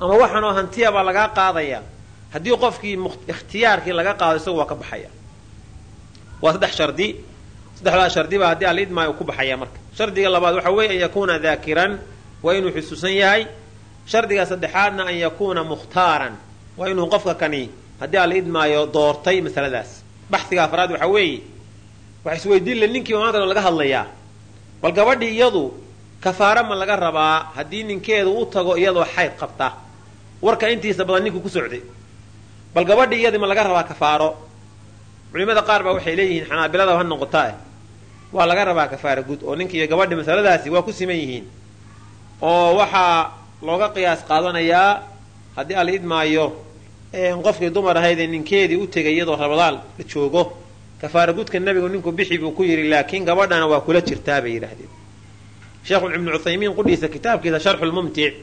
ama waxaanoo hantiya baa lagaa qaadaya. Haddii qofkii ikhtiyaarkii laga qaado isagu waa ka baxaya. Waa saddex shardi. Saddexdaa shardiba haddii alidmaayo ku baxaya marka. Shardiga labaad waxa weeye an yakuuna daakiran waa inuu xusuusan yahay. Shardiga saddexaadna an yakuuna mukhtaaran waa inuu qofka kani haddii alidmaayo doortay masaladaas. Baxiga afraad waxa weeye wax isweydiin le ninkiiba maanta laga hadlayaa. Bal gabadhii iyadu kafaara ma laga rabaa haddii ninkeedu u tago iyadoo xayd qabta warka intiisa badan ninku ku socday. Bal gabadhii iyadii ma laga rabaa kafaaro. Culimada qaar baa waxay leeyihiin xanaabilada ha noqotaa waa laga rabaa kafaara gud oo ninka iyo gabadhi masaladaasi waa ku siman yihiin. Oo waxaa looga qiyaas qaadanayaa haddii ala idmaayo qofkii dumar ahaydee ninkeedii u tegay iyadoo rabadaal la joogo kafaara gudka nebigu ninku bixi buu ku yidhi laakiin gabadhana waa kula jirtaa bay yidhaahdeen. Sheekhu ibnu cuthaymiin qudhiisa kitaabkiisa sharxulmumtic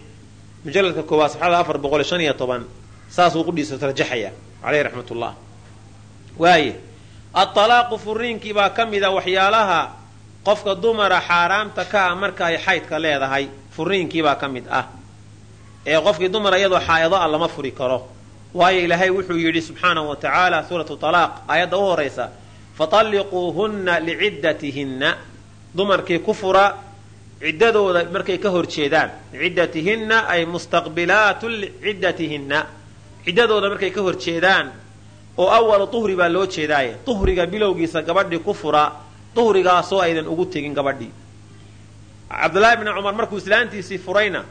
mujalladka koowaad saxada afar boqol shan iyo toban saasuu qudhiisa rajaxaya caleyhi raxmat ullah waaye aalaaqu furiinkii baa ka mid a waxyaalaha qofka dumara xaaraamta ka ah marka ay xaydka leedahay furiinkii baa ka mid ah. Ee qofkii dumara iyadoo xaa'ido ah lama furi karo. Waayo ilaahay wuxuu yidhi subxaanahu wa tacaala suuratu talaaq aayadda u horaysa fatalliquuhunna liciddatihinna dumarkii ku fura ciddadooda markay ka horjeedaan. Ciddatihinna ay mustaqbilaatu ciddatihinna. Ciddadooda markay ka horjeedaan oo awalu tuhri baa loo jeedaaye. Tuhriga bilowgiisa gabadhii ku fura tuhrigaasoo aydan ugu tegin gabadhii cabdullaahi bni cumar markuu islaantiisii furayna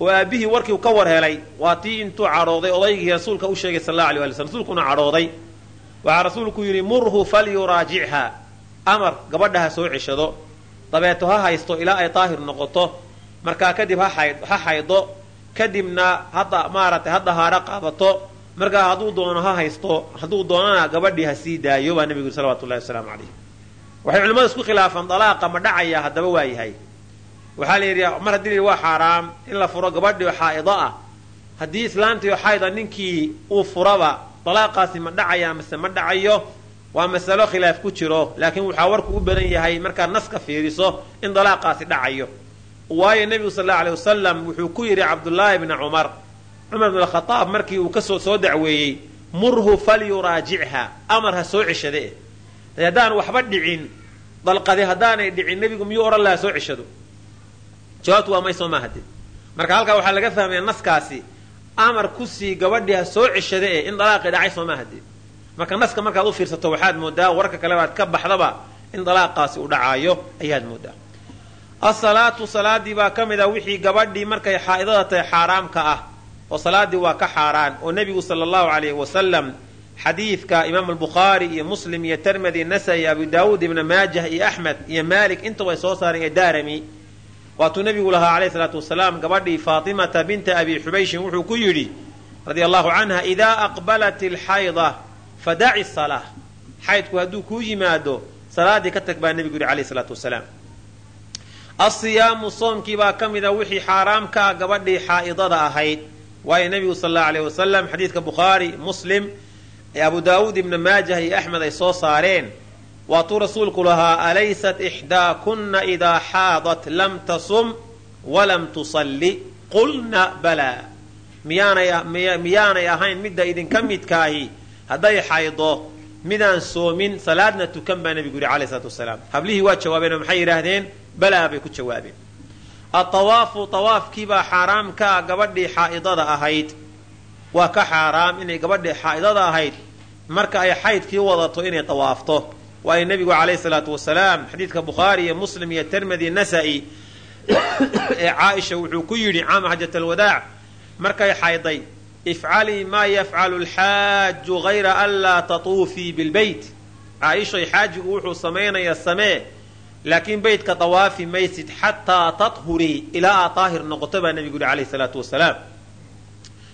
oo aabbihii warkii ka war helay waa tii intuu cadhooday odaygii rasuulka u sheegay sal allau alay wali slm rasuulkuna cadhooday. Waxaa rasuulku yidhi murhu falyuraajichaa amar gabadha ha soo ceshado dabeeto ha haysto ilaa ay daahir noqoto markaa kadib ha xaydo kadibna hadda maaragtay ha dahaaro qaadato markaa hadduu doono ha haysto hadduu doonana gabadhii ha sii daayo baa nebigu salawatu llahi wasalaamu calayh. Waxay culimmadu isku khilaafaan dalaaqa ma dhacaya haddaba waa yahay. Waxaa la yidhi mar haddii la waa xaaraam in la furo gabadhii xaa'ido ah haddii islaantii xaayda ninkii uu furaba dalaaqaasi ma dhacaya mase ma dhacayo waa masalo khilaaf ku jiro laakiin waxaa warku u badan yahay markaad naska fiiriso in dalaaqaasi dhacayo. Waayo nebigu sal allau alay wasalam wuxuu ku yidhi cabdullaahi bni cumar cumar bn khaaab markii uu ka soo soo dacweeyey murhu falyuraajichaa amar ha soo ceshade. Haddaan waxba dhicin dalqadi haddaanay dhicin nebigu miyuu odhan lahaa soo ceshado? Jawaabtu waa may soo maahade marka halkaa waxaa laga fahmaya naskaasi amar ku sii gabadhii ha soo ceshade e in dalaaqii dhacay soo maahade marka naska markaad u fiirsato waxaad moodaa warka kale baad ka baxdaba in dalaaqaasi uu dhacaayo ayaad moodaa. Asalaatu salaadii baa ka mid a wixii gabadhii markay xaa'idada tahay xaaraamka ah oo salaadii waa ka xaaraan oo nebigu sala allahu alayh wasalam xadiidka imaam albukhaari iyo muslim iyo termedi nasai abu daawuud ibna maajah iyo axmed iyo malik intaba soo saareen ee daarami. Waatuu nebigu lahaa alayh salaatu wasalaam gabadhii faatimata binta abi xubayshin wuxuu ku yidhi radia allahu canha idaa aqbalat alxayda fadaci salaa xaydku hadduu kuu yimaado salaadii ka tag baa nebigu yidhi alayh salaatu wasalaam. Asiyaamu soomkii baa ka mida wixii xaaraam ka ah gabadhii xaa'idada ahayd. Waayo nebigu sal allau aleyh wasalam xadiidka bukhaari muslim ee abu daawuud ibna maajah iyo axmed ay soo saareen waatuu rasuulku lahaa alaysat ixdaakunna idaa xaadat lam tasum walam tusalli? Qulna balaa miyaanay ahayn midda idinka midkaahi hadday xaydo midaan soomin salaadna tukan baa nebigu yihi alayh salaatu wasalaam. Hablihii waa jawaabeen oo maxay yidhaahdeen? Balaa bay ku jawaabeen. Atawaafu tawaafkiibaa xaaraam gabadhii xaa'idada ahayd. Waa ka xaaraam inay gabadhii xaa'idada ahayd. Marka ay xaydkii wadato inay tawaafto. Waayo nebigu calayhi salaatu wasalaam xadiidka bukhaari iyo muslim iyo termedi nasa'i ee caaisha wuxuu ku yidhi caama xajat alwadaac markay xayday ifcalii maa yafcalu alxaaju hayra an laa tatuufii bilbeyt caaishay xaajigu wuxuu samaynaya samee laakiin beytka dawaafi maysid xataa tathurii ilaa aad daahir noqoto baa nebigu yihi calayhi salaatu wasalaam.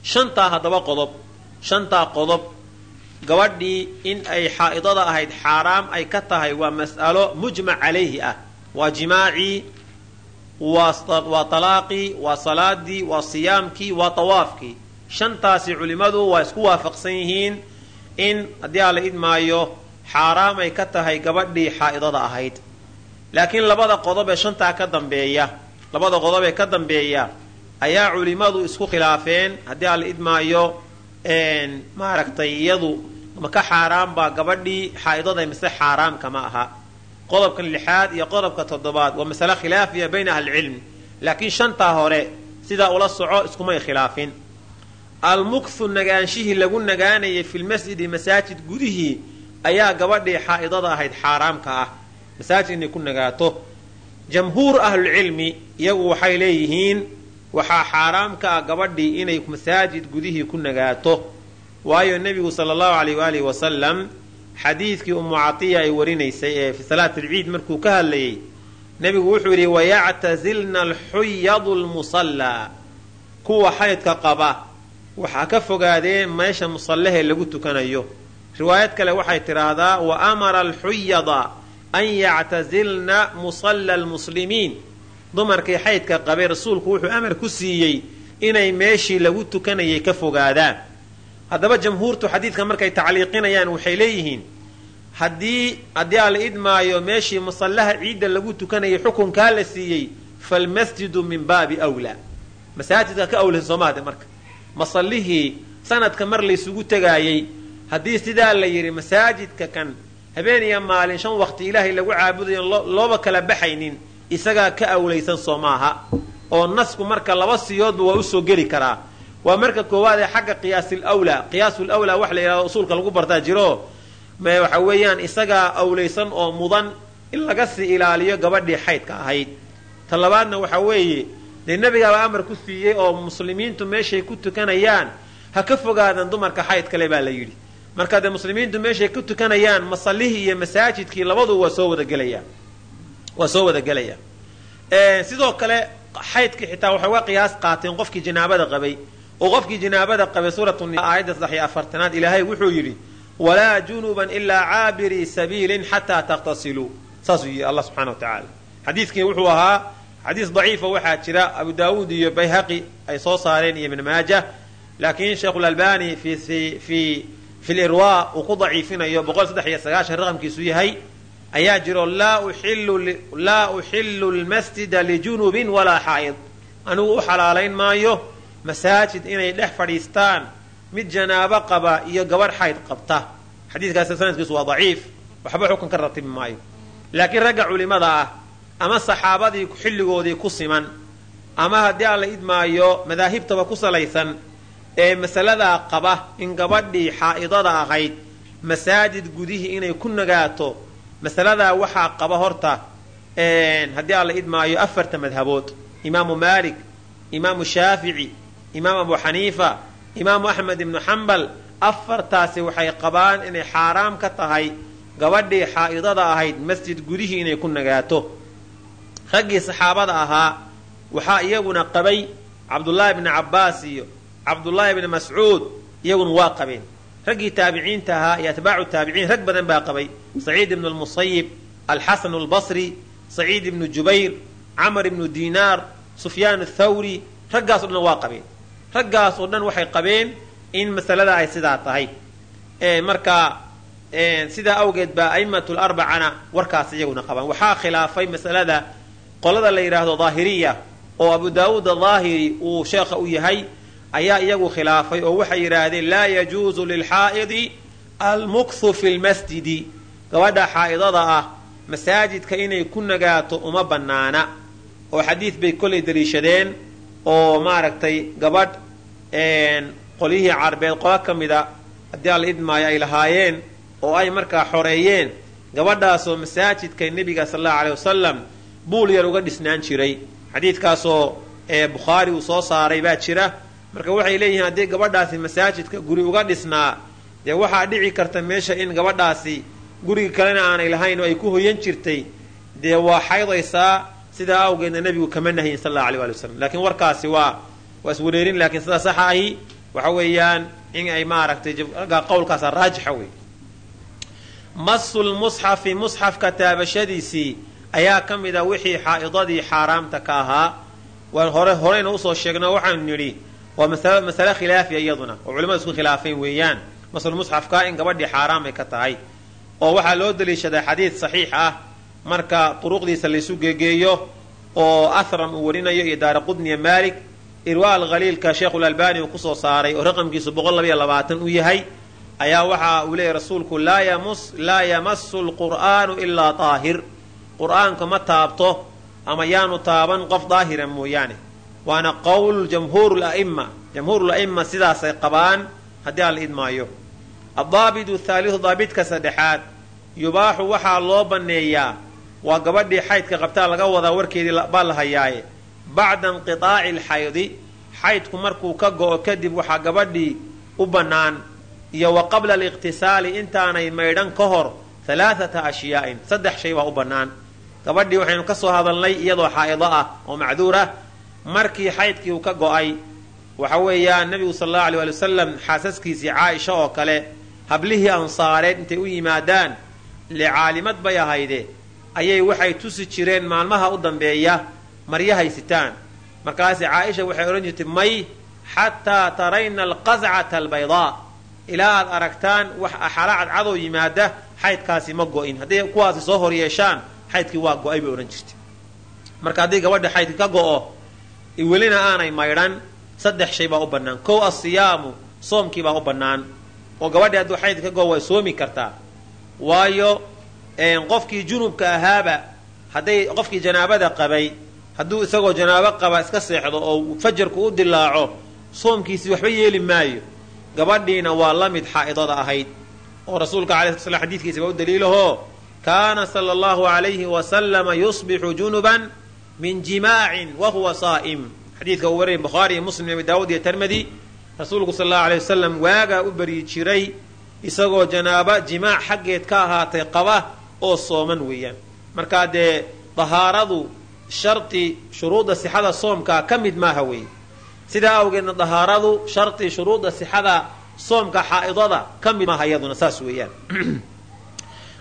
Shantaa haddaba qodob shantaa qodob. Gabadhii in ay xaa'idada ahayd xaaraam ay ka tahay waa mas'alo mujmac calayhi ah. Waa jimaacii waa talaaqii waa salaadii waa siyaamkii waa tawaafkii shantaasi culimmadu waa isku waafaqsan yihiin in haddii aan la idmaayo xaaraam ay ka tahay gabadhii xaa'idada ahayd. Laakiin labada qodob ee shantaa ka dambeeya labada qodob ee ka dambeeya ayaa culimmadu isku khilaafeen haddii aan la idmaayo maaragtay iyadu ma ka xaaraan baa gabadhii xaa'idada mise xaaraamka ma aha. Qodobkan lixaad iyo qodobka toddobaad waa masale khilaafiya bayna ahlicilmi laakiin shantaa hore sidaa ula soco iskumay khilaafin almukthu nagaanshihii lagu nagaanayay filmasjidi masaajid gudihii ayaa gabadhii xaa'idada ahayd xaaraamka ah. Masaajid inay ku nagaato. Jamhuur ahlulcilmi iyagu waxay leeyihiin waxaa xaaraamka ah gabadhii inay masaajid gudihii ku nagaato. Waayo nebigu sala allahu alayh waalihi wasalam xadiidkii ummu catiya ay warinaysay ee fi salaat alciid markuu ka hadlayey nebigu wuxuu yidhi wayactazilna alxuyadu lmusallaa kuwa xaydka qaba waxaa ka fogaadeen meesha musallahee lagu tukanayo. Riwaayad kale waxay tidhaahdaa wa amara alxuyada an yactazilna musalla almuslimiin. Dumarkii xaydka qabay rasuulku wuxuu amar ku siiyey inay meeshii lagu tukanayay ka fogaadaan. Haddaba jamhuurtu xadiidka markay tacliiqinayaan waxay leeyihiin haddii haddii aan la idmaayo meeshii musallaha ciidda lagu tukanayay xukunkaa la siiyey falmasjidu min baabi wlaa masaajidka ka awlaysan soomahade marka masallihii sanadka mar laysugu tegaayey haddii sidaa la yidhi masaajidka kan habeen iyo maalin shan waqti ilaahay lagu caabudayo looba kala baxaynin isagaa ka awlaysan soo maaha. Oo nasku marka laba siyoodba waa u soo geli karaa. Waa marka koowaad ee xagga qiyaasil wlaa qiyaasul wlaa wax la yidhahdo usuulka lagu bartaa jiro. Waxa weeyaan isagaa awlaysan oo mudan in laga sii ilaaliyo gabadhii xaydka ahayd. Ta labaadna waxa weeye dee nebigaaba amar ku siiyey oo muslimiintu meeshay ku tukanayaan. Ha ka fogaadan dumarka xayd kale baa la yidhi. Marka dee muslimiintu meeshay ku tukanayaan masallihii iyo masaajidkii labadu waa soo wadagelayaan waa soo wada gelayaan. Sidoo kale xaydkii xitaa waxay uga qiyaas qaateen qofkii janaabada qabay. Oo qofkii janaabada qabay suuratu aayadda saddex iyo afartanaad ilaahay wuxuu yidhi walaa junuban ilaa caabirii sabiilin xataa takhtasiluu saasuu yidhi allah subxana wa tacaala. Xadiidkii wuxuu ahaa xadiis daciifa waxaa jira abu daawuud iyo bayhaqi ay soo saareen iyo ibn maaja laakiin sheikhulalbani fi lirwa uu ku daciifinayo boqol saddex iyo sagaashan raqamkiisu yahay ayaa jiro laa uxillu lmasjida lijunubin walaa xaa'id. Anigu u xalaalayn maayo masaajid inay dhex fadhiistaan mid janaabo qaba iyo gabadh xayd qabta. Xadiidkaas sanadkiisu waa daciif waxba xukun ka ratibi maayo. Laakiin ragga culimada ah ama saxaabadii xilligoodii ku siman ama haddii aan la idmaayo madaahibtaba ku salaysan ee masaladaa qaba in gabadhii xaa'idada ahayd masaajid gudihii inay ku nagaato masaladaa waxaa qaba horta haddii aan la idmaayo afarta madhabood imaamu maalik imaamu shaafici imaam abu xaniifa imaamu axmed ibnu xambal afartaasi waxay qabaan inay xaaraam ka tahay gabadhii xaa'idada ahayd masjid gudihii inay ku nagaato raggii saxaabada ahaa waxaa iyaguna qabay cabdullaahi bni cabbaas iyo cabdullaahi bni mascuud iyaguna waa qabeen. Raggii taabiciinta ahaa iyo atbaacu taabiciin rag badan baa qabay. Saciid ibnu lmusayib alxasanu albasri saciid ibnu jubayr camar ibnu diinaar sufyaan athawri raggaas o dhan waa qabeen. Raggaas oo dhan waxay qabeen in masalada ay sidaa tahay. Marka sidaa awgeed baa a'immatu larbacana warkaas iyaguna qabaan. Waxaa khilaafay masalada qolada la yidhaahdo daahiriya oo abu daawuud adaahiri uu sheekha u yahay ayaa iyagu khilaafay oo waxay yidhaahdeen laa yajuusu lilxaa'idi almukthu fi lmasjidi gabadha xaa'idada ah masaajidka inay ku nagaato uma bannaana oo xadiid bay kollay daliishadeen oo maaragtay gabadh qolyihii carbeed qolo ka mida haddii alla idmaayo ay lahaayeen oo ay markaa xoreeyeen gabadhaasoo masaajidka nebiga sal allahu aleyh wasalam buul yar uga dhisnaan jiray. Xadiidkaasoo bukhaari uu soo saaray baa jira. Marka waxay leeyihiin haddii gabadhaasi masaajidka guri uga dhisnaa dee waxaa dhici karta meesha in gabadhaasi guriga kalena aanay lahayn oo ay ku hoyan jirtay dee waa xaydaysaa? Sidaa awgeedna nebigu kama nahyin sal allahu alay wali wasalam lakiin warkaasi waa waa iswareerin laakiin sida saxa ahi. Waxa weeyaan in ay maaragtay qowlkaasa raajixa wey masulmusxafi musxafka taabashadiisii ayaa ka mid a wixii xaa'idadii xaaraamta ka ahaa. Waan hore horeyna u soo sheegno waxaanu nidhi waa masale khilaafiya iyaduna oo culimadu isku khilaafeen weeyaan. Masulmusxafka in gabadhii xaaraamay ka tahay oo waxaa loo daliishadaa xadiid saxiix ah marka duruqdiisa laysu geegeeyo oo ahram uu warinayo iyo daara qudniya maalik irwa alkhaliilka sheekhulalbani uu ku soo saaray oo raqamkiisu uu yahay ayaa waxa uu leeyahy rasuulku laa yamasu lqur'aanu ilaa daahir qur'aanka ma taabto ama yaanu taaban qof daahira mooyaane. Waana qowl jamhuur la'imma jamhuur la'imma sidaasay qabaan haddii aan la idmaayo. Addaabitu thaalidu daabidka saddexaad yubaaxu waxaa loo banneeyaa waa gabadhii xaydka qabtaa laga wadaa warkeedii baa la hayaaye. Bacda inqitaaci alxaydi xaydku markuu ka go'o kadib waxaa gabadhii u bannaan. Iyo wa qabla aliqtisaali intaanay maydhan ka hor halaathata ashyaa'in saddex shay baa u bannaan gabadhii waxaynu ka soo hadalnay iyadoo xaa'ido ah oo macduur ah markii xaydkii uu ka go'ay waxa weeyaan nebigu sal allahu alay waali wasalam xaasaskiisii caaisha oo kale hablihii ansaareed intay u yimaadaan le caalimad bay ahayde. Ayay waxay tusi jireen maalmaha u dambeeya maryahay sitaan markaasi caaisha waxay odhan jirtay may xataa tarayna alqascata albaydaa ilaa aad aragtaan wax axala cadcadow yimaada xaydkaasi ma go'in. Hadday kuwaasi soo hor yeeshaan xaydkii waa go'ay bay odhan jirtay. Marka haddii gabadha xaydki ka go'o welina aanay maydhan saddex shay baa u bannaan. Kow asiyaamu soomkii baa u bannaan. Oo gabadhii hadduu xaydki ka go'o way soomi kartaa. Waayo qofkii junubka ahaaba hadday qofkii janaabada qabay hadduu isagoo janaabo qaba iska seexdo oo fajarku u dilaaco soomkiisii waxba yeeli maayo. Gabadhiina waa la mid xaa'idada ahayd. Oo rasuulka alay sl slam xadiidkiisa baa u daliilahoo kaana sala allahu alayhi wasalama yusbixu junuban min jimaacin wa huwa saa'im xadiidka uu wariyay bukhaari iyo muslim abi daawud iyo termedi rasuulku sal allahu alay wasalam waagaa u baryi jiray isagoo janaaba jimaac xaggeed ka ahaatay qaba oo sooman weeyaan markaa dee dahaaradu sharti shuruudda sixada soomkaa ka mid maaha weeye sidaa awgeedna dahaaradu sharti shuruudda sixada soomka xaa'idada ka mid maaha iyaduna saas weeyaan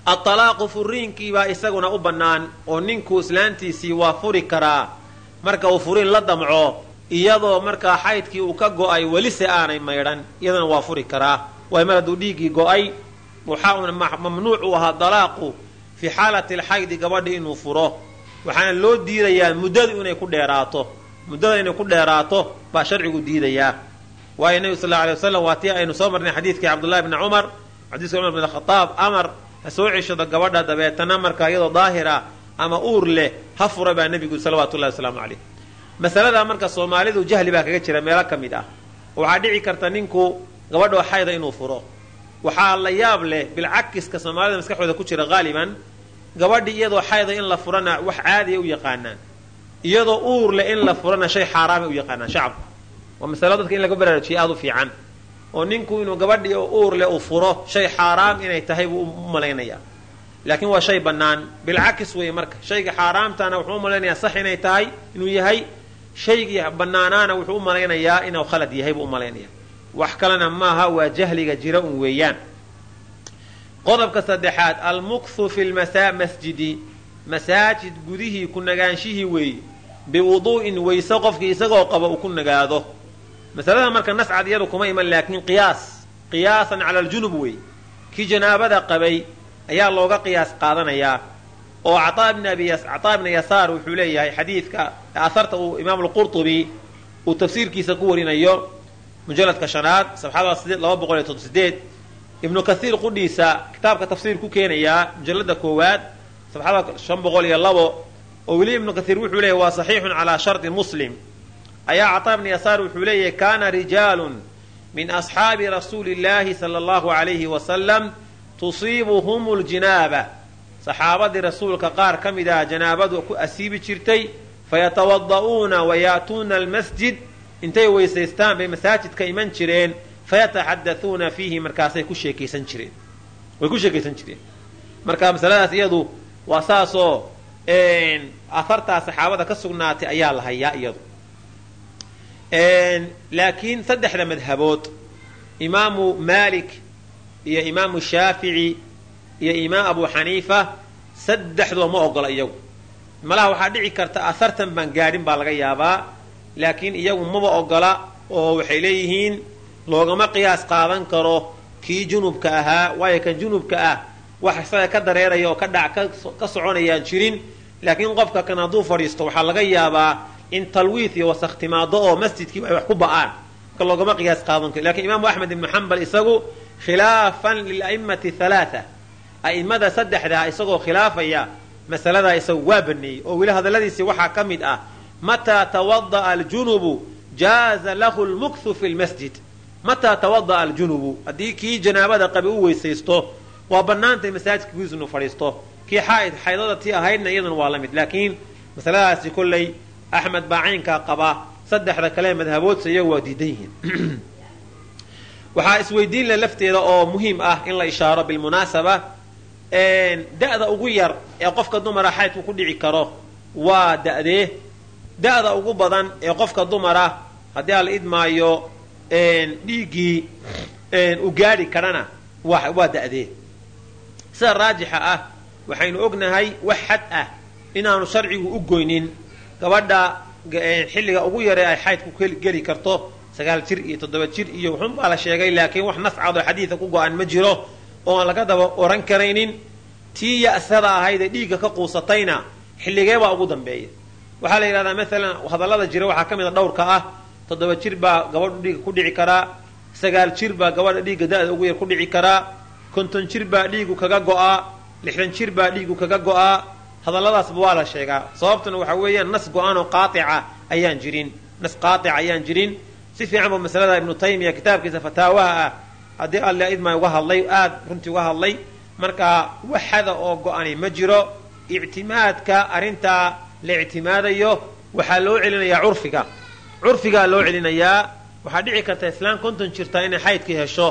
aalaaqu furiinkiibaa isaguna u bannaan oo ninku islaantiisii waa furi karaa. Marka uu furiin la damco iyadoo markaa xaydkii uu ka go'ay welise aanay maydhan iyadana waa furi karaa. Waay mar hadduu dhiiggii go'ay waxaa mamnuuc u ahaa dalaaqu fii xaalati alxaydi gabadha inuu furo. Waxaana loo diidayaa muddadu inay ku dheeraato. Muddada inay ku dheeraato baa sharcigu diidayaa. Waayo nebigu sal alay wasalam waa tii aynu soo marnay xadiidkii cabdullahi bni cumar xadiiska cumar bn khadaab amar ha soo ceshado gabadha dabeetana markaa iyadoo daahira ama uur leh ha fura baa nebigu salawaatu llahi wasalaamu caleyh masaladaa marka soomaalidu jahli baa kaga jira meelo ka mid ah. Waxaa dhici karta ninku gabadhoo xayda inuu furo. Waxaa la yaab leh bilcakiska soomaalida maskaxdooda ku jira haaliban gabadhii iyadoo xayda in la furana wax caadiya u yaqaanaan. Iyadoo uur leh in la furana shay xaaraamay u yaqaanaan shacabku waa masalo dadka in laga baraarujiya aada u fiican oo ninku inuu gabadhii oo uur leh uu furo shay xaaraam inay tahay buu u malaynayaa laakiin waa shay bannaan. Bilcakis weeye marka shayga xaaraamtaana wuxuu u malaynayaa sax inay tahay inuu yahay shaygii bannaanaana wuxuu u malaynayaa inuu khalad yahay buu u malaynaya wax kalena maaha waa jahliga jira un weeyaan. Qodobka saddexaad almukthu fi lmasjidi masaajid gudihii ku nagaanshihii weeye biwuduu'in weyse qofkii isagoo qaba uu ku nagaado masalada marka nascad iyadu kuma iman laakiin qiyaas qiyaasan cala aljunub wey. Kii janaabada qabay ayaa looga qiyaas qaadanayaa oo cataa ibna yasaar wuxuu leeyahay xadiidka asarta uu imaam lqurtubi uu tafsiirkiisa ku warinayo mujaladka shanaad todosideed ibnu kaiir qudhiisa kitaabka tafsiir ku keenayaa mujalada koowaad sabxada shan boqol iyo labo. Oo weli ibnu kaiir wuxuu leeyahy waa saxiixun calaa shardi muslim ayaa cataa ibna yasaar wuxuu leeyahay kana rijaalun min asxaabi rasuuli illaahi sala allahu alayhi wasalam tusiibuhum ljinaaba saxaabadii rasuulka qaar ka mid ah janaabadu ku asiibi jirtay fayatawada'uuna wayaatuuna almasjid. Intay weysaystaan bay masaajidka iman jireen fayataxadauuna fiihi markaasay ku sheekaysan jireen. Way ku sheekaysan jireen. Marka masaladaas iyadu waa saasoo ahartaa saxaabada ka sugnaatay ayaa la hayaa iyadu laakiin saddexda madhabood imaamu maalik iyo imaamu shaafici iyo imaam abu xaniifa saddexdoo ma ogola iyagu. Malaha waxaa dhici karta ahartan baan gaadhin baa laga yaabaa laakiin iyagu maba ogola oo waxay leeyihiin loogama qiyaas qaadan karo kii junubka ahaa waayo kan junubka ah wax isaga ka dareeraya oo ka soconayaan jirin laakiin qofka kan hadduu fadhiisto waxaa laga yaabaa in talwiith iyo wasakh timaado oo masjidkii ay wax ku ba'aan marka loogama qiyaas qaadan karo lakiin imaamu axmed ibnu xambal isagu khilaafan lila'immati halaaa a'immada saddexdaa isagoo khilaafaya masaladaa isagu waa baneeyey. Oo weli hadalladiisii waxaa ka mid ah mataa tawada'a aljunubu jaaza lahu lmukthu fi lmasjid mataa tawada'a aljunubu haddii kii janaabada qabi u weysaysto waa bannaantay masaajidka gudiisa inuu fadhiisto. Kii xaaid xaydada tii ahaydna iyaduna waa la mid. Laakiin masaladaasi kolley axmed baa caynkaa qaba saddexda kale madhaboodsa iyagu waa diidan yihiin waxaa isweydiin le lafteeda oo muhiim ah in la ishaaro bilmunaasaba da'da ugu yar ee qofka dumara xaydku ku dhici karo waa da'dee da'da ugu badan ee qofka dumara haddii aan la idmaayo dhiiggii u gaadhi karana waa da'dee sida raajixa ah waxaynu ognahay wax xad ah inaanu sharcigu u goynin gabadha xilliga ugu yaree ay xaydku geli karto. Sagaal jir iyo toddoba jir iyo wuxun baa la sheegay laakiin wax nascado xadiida ku go-an ma jiro. Oo aan laga daba oran karaynin tii ya'sada ahayd ee dhiigga ka quusatayna xilligee baa ugu dambeeya waxaa la yidhahdaa maalan hadallada jira waxaa ka mid a dhowrka ah. Toddoba jir baa gabadhu dhiigga ku dhici karaa. Sagaal jir baa gabadha dhiigga da'da ugu yar ku dhici karaa. Konton jir baa dhiigu kaga go'aa. Lixdan jir baa dhiigu kaga go'aa hadalladaasba waa la sheegaa. Sababtuna waxa weeyaan nas go'aan oo qaatica ayaan jirin. Nas qaatica ayaan jirin. Si fiican buu masalada ibnu taymiya kitaabkiisa fataawaha ah. Haddii alle idma uga hadlay aada runtii uga hadlay marka waxada oo go-ani ma jiro. Ictimaadka arrintaa la ictimaadayo waxaa loo celinayaa curfiga. Curfigaa loo celinayaa waxaa dhici karta islaan konton jirtaa inay xaydka hesho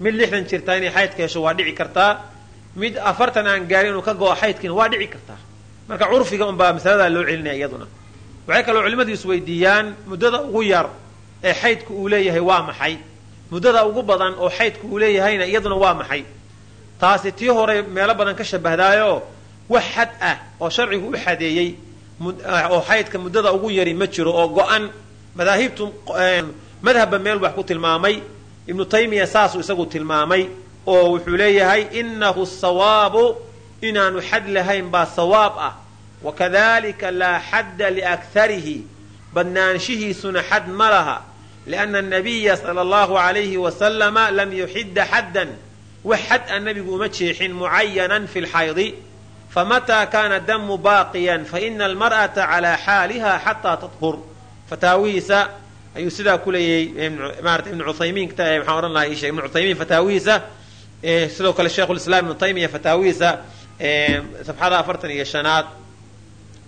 mid lixdan jirtaa inay xaydka hesho waa dhici kartaa mid afartan aan gaarin inuu ka go-o xaydkiina waa dhici kartaa marka curfiga unbaa masaladaa loo celinaya iyaduna. Waxay kaloo culimmadu isweydiiyaan muddada ugu yar ee xaydku uu leeyahay waa maxay. Muddada ugu badan oo xaydku uu leeyahayna iyaduna waa maxay. Taasi tii hore meelo badan ka shabahdaayo wax xad ah oo sharcigu u xadeeyey oo xaydka muddada ugu yari ma jiro oo go-an. Madaahibtu madhabba meel wax ku tilmaamay. Ibnu taymiya saasuu isagu tilmaamay oo wuxuu leeyahay inahu sawaabu inaanu xad lahayn baa sawaab ah. Wakadalika laa xadda liakharihi badnaanshihiisuna xad ma laha. Lianna anabiya sala allahu alayhi wasalama lam yuxidda xaddan. Wax xad a nabigu uma jeexin mucayanan fi lxaydi famataa kaana damu baaqiyan faina almar'ata calaa xaaliha xataa tathur fataawihiisa ayuu sidaa ku leeyahay maarata ibnu cuthaymiin maxaan odhan lahaa ibnu cuthaymiin fataawihiisa sidoo kale sheikhulislaam ibnu taymiya fataawihiisa safxada afartan iyo shanaad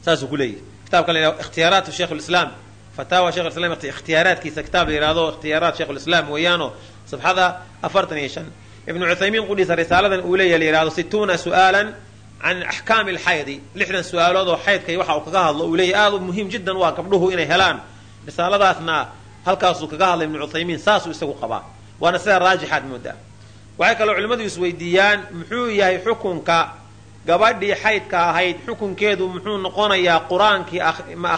saasuu ku leeyahay. Kitabka la yihahdo ikhtiyaaraat sheikh lislaam fataawa shekh islam ikhtiyaaraadkiisa kitaab la yihahdo ikhtiyaaraat sheikh lislaam weeyaano safxada afartan iyo shan. Ibnu cuthaymiin qudhiisa risaaladan uu leeyahy la yihahdo situuna su'aalan can axkaami alxaydi lixdan su'aalood oo xaydkay waxa uu kaga hadlo uu leeyahy aada u muhiim jiddan waa gabdhuhu inay helaan. Risaaladaasna halkaasuu kaga hadlay ibnu cuthaymiin saasuu isagu qabaa. Waana sidaa raajixaad moodaa. Waxay kaloo culimmadu isweydiiyaan muxuu yahay xukunka gabadhii xaydka ahayd xukunkeedu muxuu noqonayaa qur'aankii ma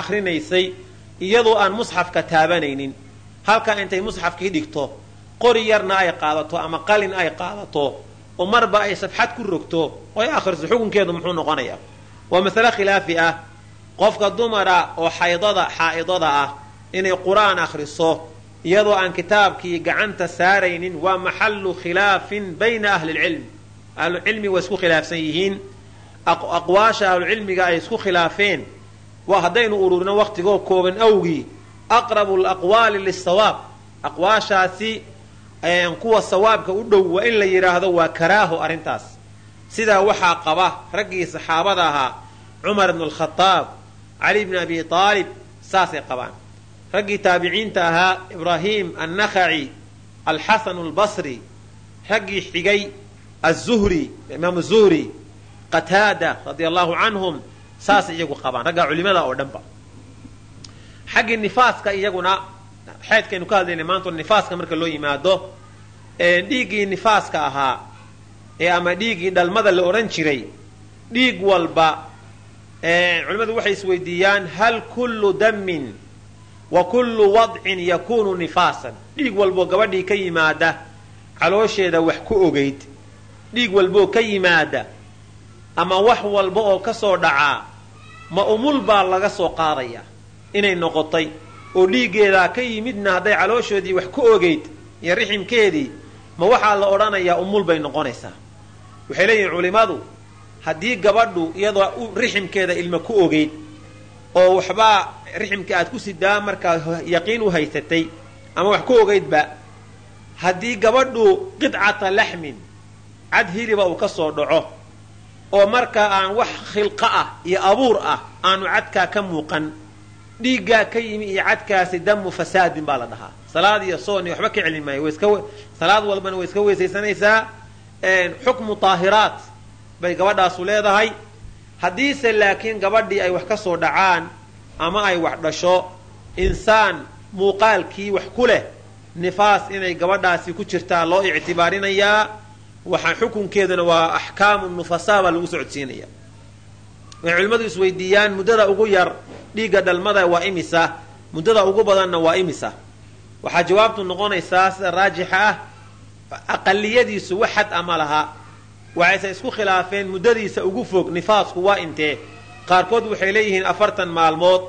akhrinaysay iyadoo aan musxafka taabanaynin. Halka intay musxafkii dhigto qori yarna ay qaadato ama qalin ay qaadato oo marba ay safxad ku rogto oo ay akhriso. Xukunkeedu muxuu noqonayaa. Waa masale khilaafi ah qofka dumara oo xaydada xaa'idada ah inay qur'aan akhriso iyadoo aan kitaabkii gacanta saaraynin waa maxallu khilaafin bayna ahli lcilm ahlucilmi waa isku khilaafsan yihiin. Aqwaasha ahlucilmiga ay isku khilaafeen. Waa haddaynu ururino waqtigoo kooban awgii. Aqrabu laqwaali lisawaab aqwaashaasi kuwa sawaabka u dhow waa in la yidhaahdo waa karaaho arrintaas. Sidaa waxaa qaba raggii saxaabada ahaa cumar ibnu alkhadaab cali bni abi aalib saasay qabaan. Raggii taabiciinta ahaa ibraahim annakhaci alxasanu albasri raggii xigay azuhri imaamu zuhri qataada radia allahu canhum saasay iyagu qabaan. Raggaa culimada oo dhanba. Xaggii nifaaska iyaguna xeedkaynu ka hadlaynay maanta nifaaska marka loo yimaado dhiiggii nifaaska ahaa ee ama dhiiggii dhalmada la odhan jiray dhiig walba culimmadu waxay isweydiiyaan hal kullu damin wa kullu wadcin yakunu nifaasan. Dhiig walboo gabadhii ka yimaada caloosheeda wax ku ogeyd dhiig walboo ka yimaada ama wax walba oo ka soo dhacaa ma umul baa laga soo qaadaya. Inay noqotay oo dhiiggeedaa ka yimidna hadday calooshoodii wax ku ogeyd iyo riximkeedii ma waxaa la odhanayaa umul bay noqonaysaa. Waxay leeyihiin culimmadu haddii gabadhu iyadoo riximkeeda ilma ku ogeyd oo waxbaa riximka aad ku sidaa markaa yaqiin u haysatay ama wax ku ogeydba haddii gabadhu qidcata laxmin cad hiliba uu ka soo dhaco oo markaa aan wax khilqa ah iyo abuur ah aanu cadkaa ka muuqan dhiiggaa ka yimi iyo cadkaasi damu fasaadin baa la dhahaa. Salaad iyo soon iyo waxba ka celin maayo salaad walbana way iska weysaysanaysaa. Xukmu taahiraat bay gabadhaasu leedahay. Haddiise laakiin gabadhii ay wax ka soo dhacaan ama ay wax dhasho insaan muuqaalkii wax ku leh nifaas inay gabadhaasi ku jirtaa loo ictibaarinayaa waxaa xukunkeeduna waa axkaamu nufasaa baa lagu socodsiinaya. Waxay culimmadu isweydiiyaan muddada ugu yar dhiigga dhalmada waa imisa muddada ugu badanna waa imisa. Waxaa jawaabtu noqonaysaa sida raajixa ah aqaliyadiisu wax xad ama laha. Waxayse isku khilaafeen muddadiisa ugu fog nifaasku waa intee. Qaarkood waxay leeyihiin afartan maalmood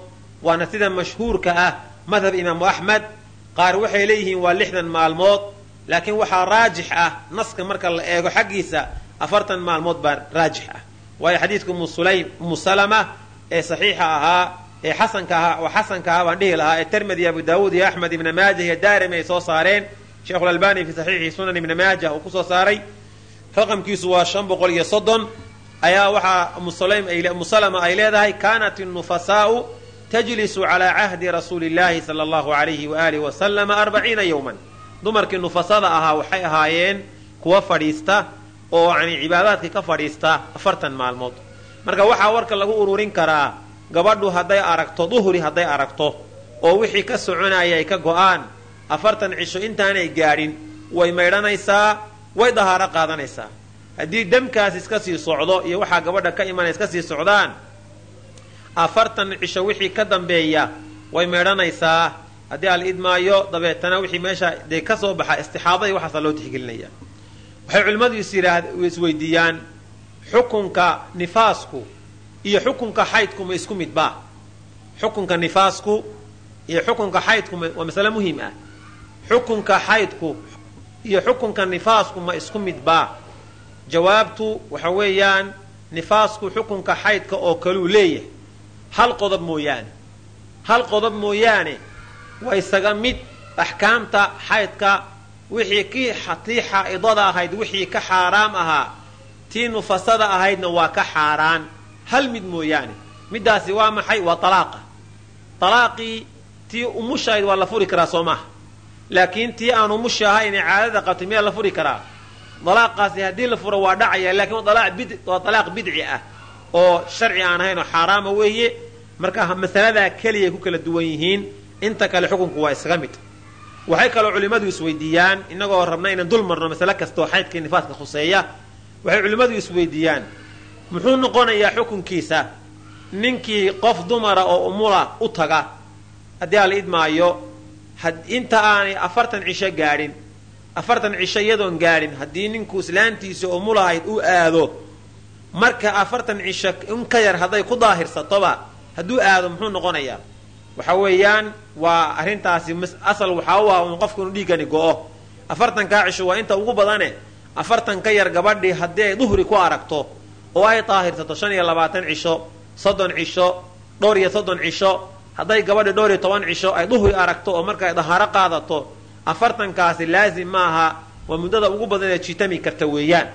waana sida mashhuurka ah madhab imaamu axmed. Qaar waxay leeyihiin waa lixdan maalmood laakiin waxaa raajix ah naska marka la eego xaggiisa afartan maalmood baa raajix ah. Waayo xadiidka umu salama ee saxiixa ahaa ee xasanka ahaa oo xasanka ahaa baan dhihi lahaa ee termedi abu daawuud iyo axmed ibna maajah iyo daarimi ay soo saareen. Sheikhulalbani fi saxiixi sunan ibna maajah uu ku soo saaray. Raqamkiisu waa shan boqol iyo soddon. Ayaa waxaa umu salama ay leedahay kaanat innufasaau tajlisu calaa cahdi rasuuli llahi sala allahu alayhi waalihi wasalama arbaciina yowman dumarkii nufasada ahaa waxay ahaayeen kuwa fadhiista oo yani cibaadaadkii ka fadhiista afartan maalmood. Marka waxaa warka lagu ururin karaa gabadhu hadday aragto duhri hadday aragto oo wixii ka soconaya ay ka go'aan afartan cisho intaanay gaadhin way maydhanaysaa way dahaaro qaadanaysaa. Haddii demkaas iska sii socdo iyo waxaa gabadha ka imanaya iska sii socdaan afartan cisho wixii ka dambeeya way meedhanaysaa haddii ala idmaayo dabeetana wixii meesha dee ka soo baxa istixaada iyo waxaasa loo tixgelinaya. Waxay culimmadu isweydiiyaan xukunka nifaasku iyo xukunka xaydku ma isku midba xukunka nifaasku iyo xukunka xaydku waa masale muhiim ah. Xukunka xaydku iyo xukunka nifaasku ma isku midba jawaabtu waxa weeyaan nifaasku xukunka xaydka oo kaluu leeyahay. Hal qodob mooyaane. Hal qodob mooyaane waa isaga mid axkaamta xaydka wixii kii tii xaa'idada ahayd wixii ka xaaraam ahaa tii nufasada ahaydna waa ka xaaraan. Hal mid mooyaane middaasi waa maxay? Waa alaaqa alaaqii tii umushahayd waa la furi karaa soo maaha. Laakiin tii aan umusha ahayn ee caadada qabtay miyaa la furi karaa? Dalaaqaasi haddii la furo waa dhacaya laakiin waa alaaq bidci ah oo sharci aan ahayn oo xaaraama weeye. Marka masaladaa keliyay ku kala duwan yihiin inta kale xukunku waa isaga mid. Waxay kaloo culimmadu isweydiiyaan inagoo rabna inaan dul marno masale kastaoo xaydkii nifaaska khuseeya waxay culimmadu isweydiiyaan. Muxuu noqonayaa xukunkiisa? Ninkii qof dumara oo umula u taga haddii ala idmaayo inta aanay afartan cisho gaadhin afartan cisho iyadoon gaadhin haddii ninku islaantiisa umulahayd u aado marka afartan cisho in ka yar hadday ku daahirsatoba hadduu aado muxuu noqonayaa waxa weeyaan waa arrintaasi asal waxaa u ah un qofku inu dhiiggani go'o. Afartankaa cisho waa inta ugu badane afartan ka yar gabadhii haddii ay duhri ku aragto oo ay daahirsato shan iyo labaatan cisho soddon cisho dhowr iyo soddon cisho hadday gabadhi dhowr iyo toban cisho ay duhri aragto oo marka ay dahaaro qaadato afartankaasi laazim maaha waa muddada ugu badan ee jitami karta weeyaan.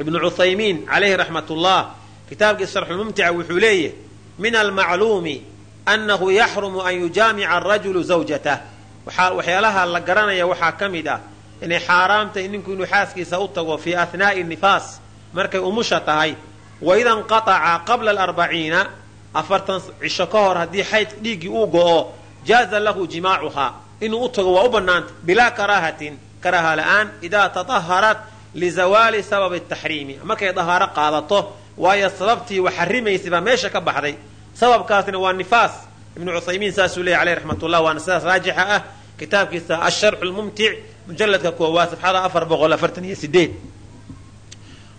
Ibnu cuthaymiin calayhi raxmatullah kitaabkiisa sharxulmumtica wuxuu leeyahy min almacluumi annahu yaxrumu an yujaamica arajulu zawjatah waxyaalaha la garanaya waxaa ka mid ah inay xaaraamtay ninku inuu xaaskiisa u tago fii ahnaa'i nifaas markay umusha tahay waida nqataca qabla alarbaciina afartan cisho ka hor haddii xayd dhiiggii uu go'o jaaza lahu jimaacuhaa inuu u tago waa u bannaanta bilaa karaahatin karaaha la'aan idaa tataharat lizawaali sababi taxriimi markay dahaaro qaadato waayo sababtii wax xarimaysay baa meesha ka baxday sababkaasina waa nifaas. Ibnu cuthaymiin saasuu leeyay aleyh raxmatullah waana sidaas raajixa ah. Kitaabkiisa asharxu lmumtic mujalladka koowaad safxada afar boqol afartan iyo sideed.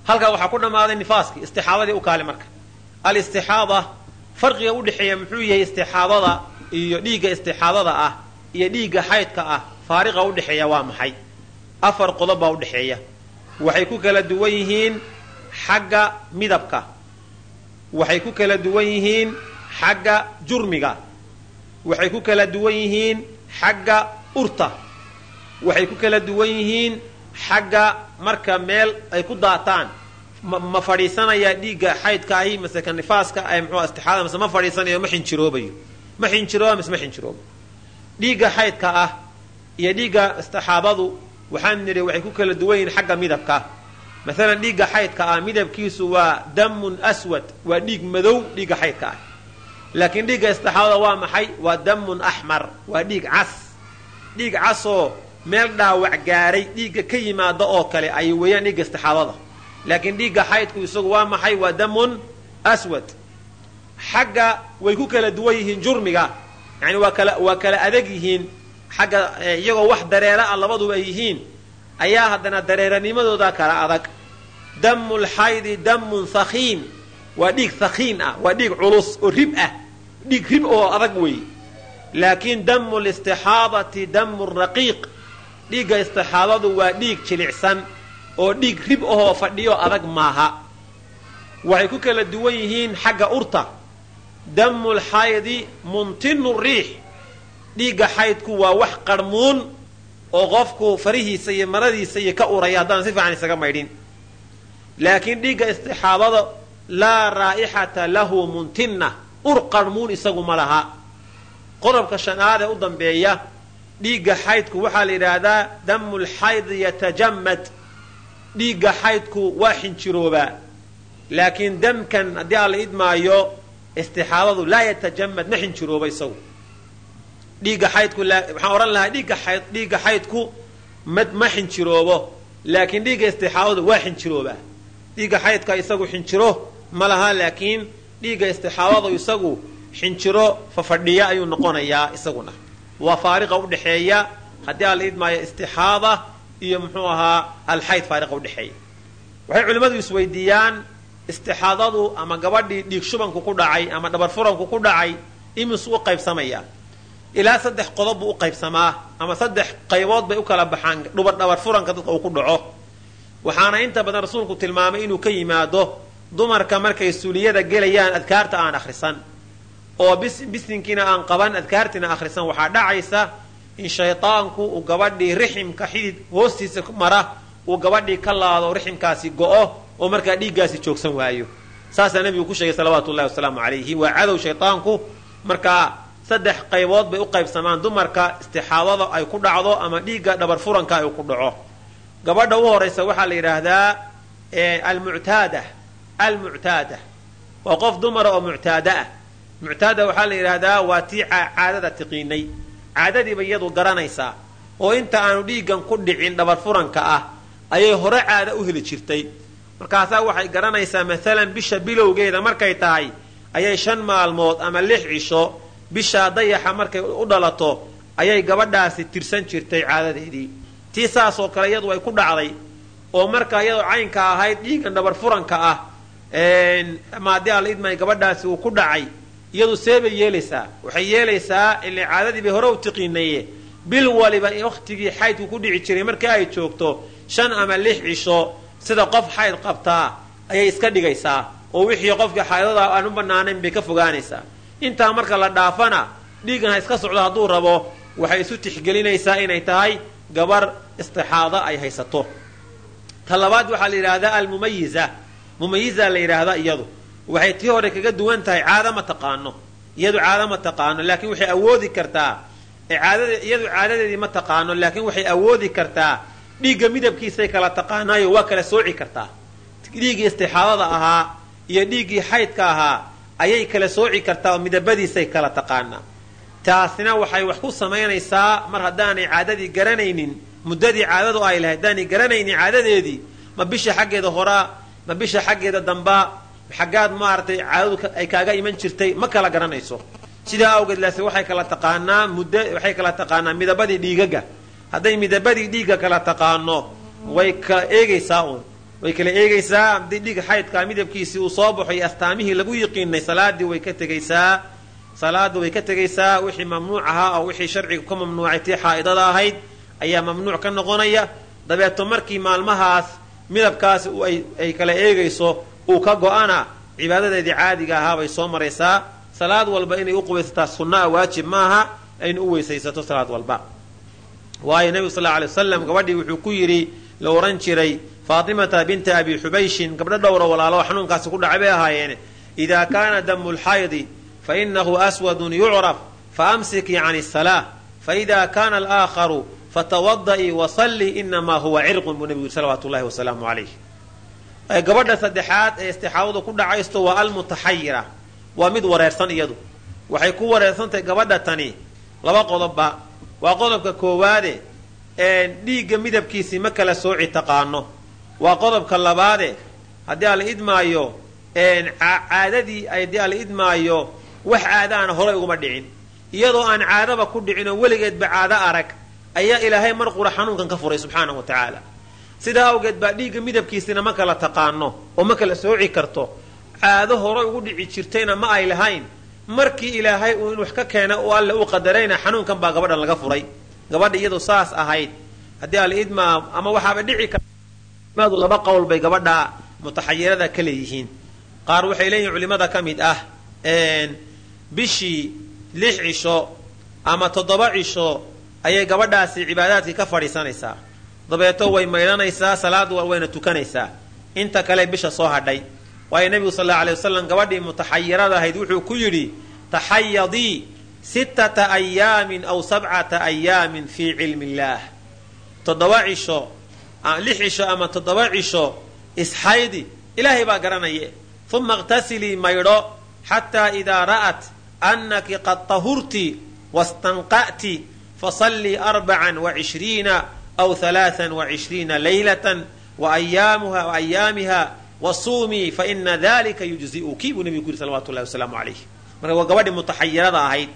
Halkaa waxaa ku dhammaaday nifaaskii istixaadadii u kaale marka. Alistixaada farqiga udhexeeya muxuu yahay istixaadada iyo dhiigga istixaadada ah iyo dhiigga xaydka ah faariqa udhexeeya waa maxay? Afar qodob baa udhexeeya waxay ku kala duwan yihiin xagga midabka. Waxay ku kala duwan yihiin xagga jurmiga. Waxay ku kala duwan yihiin xagga urta. Waxay ku kala duwan yihiin xagga marka meel ay ku daataan. Ma fadhiisanayaa dhiigga xaydka ahi mase ka nifaaska mxua istixaada mase ma fadhiisanayo ma xinjiroobayo. Ma xinjirooba mise ma xinjirooba. Dhiigga xaydka ah iyo dhiigga istixaadadu waxaan nidhi waxay ku kala duwan yihiin xagga midabka. Maalan dhiigga xaydka ah midabkiisu waa damun aswad waa dhiig madow dhiigga xaydka ah laakiin dhiigga istixaadada waa maxay? Waa damun axmar waa dhiig cas. Dhiig casoo meel dhaawac gaaray dhiigga ka yimaada oo kale ay weeyaan dhiigga istixaadada laakiin dhiigga xaydku isagu waa maxay? Waa damun aswad. Xagga way ku kala duwan yihiin jurmiga. Yani waa kala waa kala adag yihiin. Xagga iyagoo wax dareera ah labaduba ay yihiin. Ayaa haddana dareeranimadooda kala adag. Damu lxaydi damun hakiin waa dhiig hakiin ah waa dhiig culus oo rib ah. Dhiig rib oo adag weeye laakiin damu listixaadati damu raqiiq. Dhiigga istixaadadu waa dhiig jilicsan oo dhiig rib ahoo fadhiyo adag maaha. Waxay ku kala duwan yihiin xagga urta. Damu lxaydi muntinu riix. Dhiigga xaydku waa wax qarhmuun oo qofku farihiisa iyo maradiisa iyo ka uraya haddaan si fiican isaga maydhin. Laakiin dhiigga istixaadada laa raa'ixata lahu muntinna. Ur qarhmuun isagu ma laha. Qodobka shanaad ee u dambeeya dhiigga xaydku waxaa la yidhaahdaa damu lxaydi yatajamad dhiigga xaydku waa xinjiroobaa. Laakiin damkan haddii aan la idmaayo istixaadadu laa yatajamad ma xinjirooba isagu. Dhiigga xaydku waxaan odhan lahaa dhiigga xayd dhiigga xaydku ma xinjiroobo. Laakiin dhiigga istixaadadu waa xinjiroobaa. Dhiigga xaydka isagu xinjiro ma laha laakiin dhiigga istixaadadu isagu xinjiro fafadhiya ayuu noqonayaa isaguna. Waa faariqa udhexeeya haddii aan la idmaayo istixaada iyo muxuu ahaa alxayd faariqa udhexeeya waxay culimmadu isweydiiyaan istixaadadu ama gabadhii dhiig shubanku ku dhacay ama dhabar furanku ku dhacay imisuu u qaybsamayaa ilaa saddex qodob buu u qaybsamaa ama saddex qaybood bay u kala baxaan dhubar dhabar furanka dadka uu ku dhaco. Waxaana inta badan rasuulku tilmaamay inuu ka yimaado dumarka markay suuliyada gelayaan adkaarta aan akhrisan oo bisinkiina aan qaban adkaartiina akhrisan waxaa dhacaysa in shaydaanku uu gabadhii riximka xidid hoostiisa mara uu gabadhii ka laado riximkaasi go'o oo markaa dhiiggaasi joogsan waayo. Saasaa nabigu ku sheegay salawaatu llahi wasalaamu calayhi. Waa cadow shaydaanku markaa saddex qaybood bay u qaybsamaan dumarka istixaadada ay ku dhacdo ama dhiigga dhabar furanka ay ku dhaco. Gabadha u horaysa waxaa la yidhaahdaa almuctaada almuctaada waa qof dumara oo muctaada ah muctaada waxaa la yidhaahdaa waa tii caadada tiqiinay caadadiiba iyadu garanaysaa oo inta aanu dhiiggan ku dhicin dhabar furanka ah ayay hore caada u heli jirtay markaasaa waxay garanaysaa maalan bisha bilowgeeda markay tahay ayay shan maalmood ama lix cisho bishaa dayaxa markay u dhalato ayay gabadhaasi tirsan jirtay caadadeedii tii saasoo kale iyadu ay ku dhacday oo marka iyadoo caynka ahayd dhiigan dhabar furanka ah ama haddii aan la idmay gabadhaasi uu ku dhacay iyadu seebay yeelaysaa. Waxay yeelaysaa ile caadadii bay hore u tiqiinaye bil waliba wakhtigii xaydku ku dhici jiray markii ay joogto shan ama lix cisho sida qof xayd qabtaa ayay iska dhigaysaa. Oo wixii qofka xaydada aan u bannaanayn bay ka fogaanaysaa. Intaa marka la dhaafana dhiiggan ha iska socdo hadduu rabo waxay isu tixgelinaysaa inay tahay gabar istixaada ay haysato. Ta labaad waxaa la yidhaahdaa almumayiza mumayiza la yidhaahdaa iyadu. Waxay tii hore kaga duwan tahay caada ma taqaano. Iyadu caada ma taqaano laakiin waxay awoodi kartaa iyadu caadadeedii ma taqaano laakiin waxay awoodi kartaa dhiigga midabkiisay kala taqaanaayo waa kala sooci kartaa. Dhiiggii istixaadada ahaa iyo dhiiggii xaydka ahaa ayay kala sooci kartaa oo midabadiisay kala taqaanaa. Taasina waxay wax ku samaynaysaa mar haddaanay caadadii garanaynin muddadii caadadu ay lahayd haddaanay garanaynin caadadeedii ma bisha xaggeeda horaa ma bisha xaggeeda dambaa xaggaad maaragtay caadadu ay kaaga iman jirtay ma kala garanayso. Sidaa awgeed laase waxay kala taqaanaa muddo waxay kala taqaanaa midabadii dhiigaga hadday midabadii dhiigga kala taqaano way kala eegaysaa uun. Way kala eegaysaa haddii dhiig xaydkaa midabkiisii uu soo baxo iyo astaamihii lagu yiqiinay salaadii way ka tegaysaa. Salaada way ka tegaysaa wixii mamnuuc ahaa oo wixii sharciga ka mamnuucay tii xaa'idada ahayd ayaa mamnuuc ka noqonaya. Dabeeto markii maalmahaas midabkaasi ay kala eegayso uu ka go-ana cibaadadeedii caadiga ahaa bay soo maraysaa. Salaad walba inay u qubaysataa sunnaa waajib maaha aynu u weysaysato salaad walba. Waayo nebigu sal alay wasalam gabadhii wuxuu ku yidhi la ohan jiray faatimata binta abi xubayshin gabdho dhowra walaalo xanuunkaasi ku dhacay bay ahaayeene idaa kaana damu lxaydi fainahu aswadun yucraf faamsikii can isalaa faida kana alaakharu fatawada'i wasalli inamaa huwa cirqun buu nebigu yidhi salawaatu llahi wasalaamu calayh. Gabadha saddexaad ee istixaadadu ku dhacaysto waa almutaxayira waa mid wareersan iyadu. Waxay ku wareersantahay gabadha tani laba qodobba waa qodobka koowaade dhiigga midabkiisii ma kala sooci taqaano waa qodobka labaade haddii ala idmaayo caadadii haddii ala idmaayo wax caadaana horay uguma dhicin. Iyadoo aan caadaba ku dhicin oo weligeedba caado arag ayaa ilaahay mar qura xanuunkan ka furay subxaanahu wa tacaala. Sidaa awgeed baa dhiigga midabkiisina ma kala taqaano oo ma kala sooci karto caado horay ugu dhici jirtayna ma ay lahayn. Markii ilaahay uu in wax ka keena oo alle u qadarayna xanuunkan baa gabadhan laga furay. Gabadha iyadu saas ahayd. Haddii alidmaa ama waxaaba dhici karmadu laba qowl bay gabadha mutaxayirada ka leeyihiin. Qaar waxay leeyihiin culimada ka mid ah bishii lix cisho ama toddoba cisho ayay gabadhaasi cibaadaadkii ka fadhiisanaysaa. Dabeeto way maydhanaysaa salaad wayna tukanaysaa. Inta kale bisha soo hadhay. Waayo nebigu sal allau alay wasalam gabadhii mutaxayirada ahayd wuxuu ku yidhi taxayadii sittata ayaamin aw sabcata ayaamin fii cilmi illaah toddoba cisho lix cisho ama toddoba cisho isxaydi ilaahay baa garanaye uma iqtasilii maydho xataa idaa ra'at annaki qad tahurti wastanqa'ti fasallii arbacan wacishriina aw halaaan wacishriina laylatan waayaamuha waayaamiha wasuumii faina dalika yujzi'uki buu nebigu yiri salawatu llahi wasalaamu calayh marka waa gabadhii mutaxayirada ahayd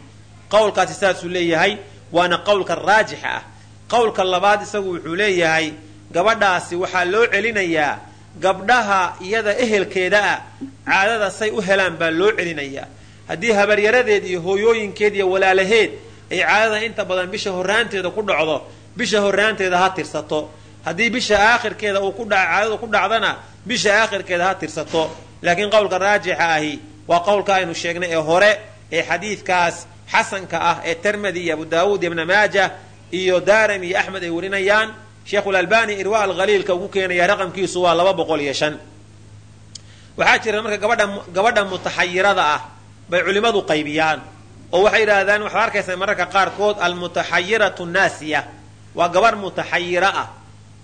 qowlkaasi saasuu leeyahay waana qowlka raajixa ah qowlka labaad isagu wuxuu leeyahay gabadhaasi waxaa loo celinayaa gabdhaha iyada ehelkeeda ah caadada say u helaan baa loo celinayaa haddii habaryaradeed iyo hooyooyinkeed iyo walaalaheed ay caadada inta badan bisha horraanteeda ku dhacdo bisha horraanteeda ha tirsato. Haddii bisha aakhirkeeda uu ku dhaca caadadu ku dhacdana bisha aakhirkeeda ha tirsato. Laakiin qowlka raajixa ahi waa qowlka aynu sheegnay ee hore ee xadiidkaas xasanka ah ee termedi iyo abu daawuud ibna maaja iyo daarami iyo axmed ay warinayaan. Sheikhulalbani irwa alkhaliilka ugu keenaya raqamkiisu waa laba boqol iyo shan. Waxaa jira marka gabadha gabadha mutaxayirada ah bay culimmadu qaybiyaan oo waxay yidhaahdaan waxaad arkaysaa mararka qaarkood almutaxayiratu naasiya. Waa gabarh mutaxayira ah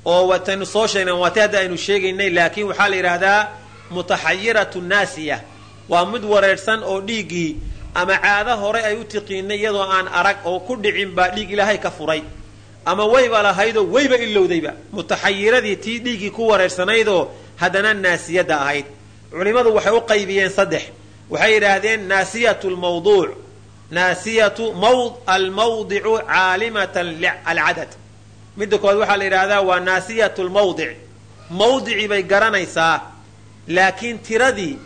oo wataynu soo sheegnay waati hadda aynu sheegaynay laakiin waxaa la yidhaahdaa mutaxayiratu naasiya. Waa mid wareerhsan oo dhiiggii ama caado hore ay u tiqiinay iyadoo aan arag oo ku dhicin baa dhiig ilaahay ka furay. Ama wayba lahaydoo wayba ilowdayba mutaxayiradii tii dhiiggii ku wareersanaydoo haddana naasiyadda ahayd. Culimmadu waxay u qaybiyeen saddex. Waxay yidhaahdeen naasiyatu lmawduuc naasiyatu almawdicu caalimatan alcadad. Midda koowaad waxaa la yidhaahdaa waa naasiyatu lmawdic mawdicii bay garanaysaa laakiin tiradii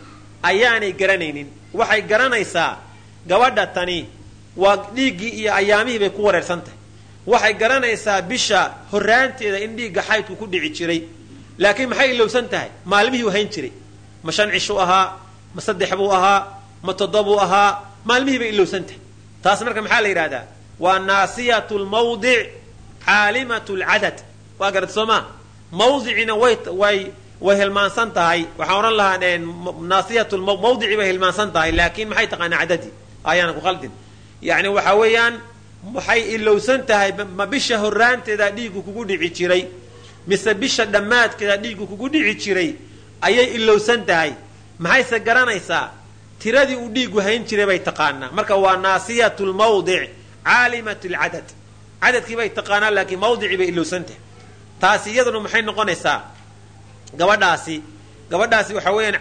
ayaanay garanaynin. Waxay garanaysaa gabadha tani waa dhiiggii iyo ayaamihii bay ku wareersan tahay. Waxay garanaysaa bisha horraanteeda in dhiigga xaydku ku dhici jiray. Laakiin maxay ilowsan tahay? Maalmihii u hayn jiray. Ma shan cishuu ahaa ma saddex buu ahaa ma toddobuu ahaa maalmihii bay ilowsan tahay taas marka maxaa la yidhahdaa waa naasiyatu lmawdic caalimatu lcadad waa garad soo maa mawdiciina way way hilmaansan tahay. Waxaan odhan lahaa naasiyatu mawdicii bay hilmaansan tahay laakiin maxay taqaanaa cadadii ayaana ku khaldin yacni waxa weeyaan waxay ilowsan tahay? Ma bisha horraanteeda dhiiggu kugu dhici jiray. Mise bisha dhammaadkeeda dhiiggu kugu dhici jiray. Ayay ilowsan tahay. Maxayse garanaysaa tiradii uu dhiiggu hayn jiray bay taqaanaa. Marka waa naasiyatu lmawdic caalimat lcadad cadadkii bay taqaanaa laakiin mawdicii bay ilowsan tahay taasi iyaduna maxay noqonaysaa? Gabadhaasi gabadhaasi waxa weeyaan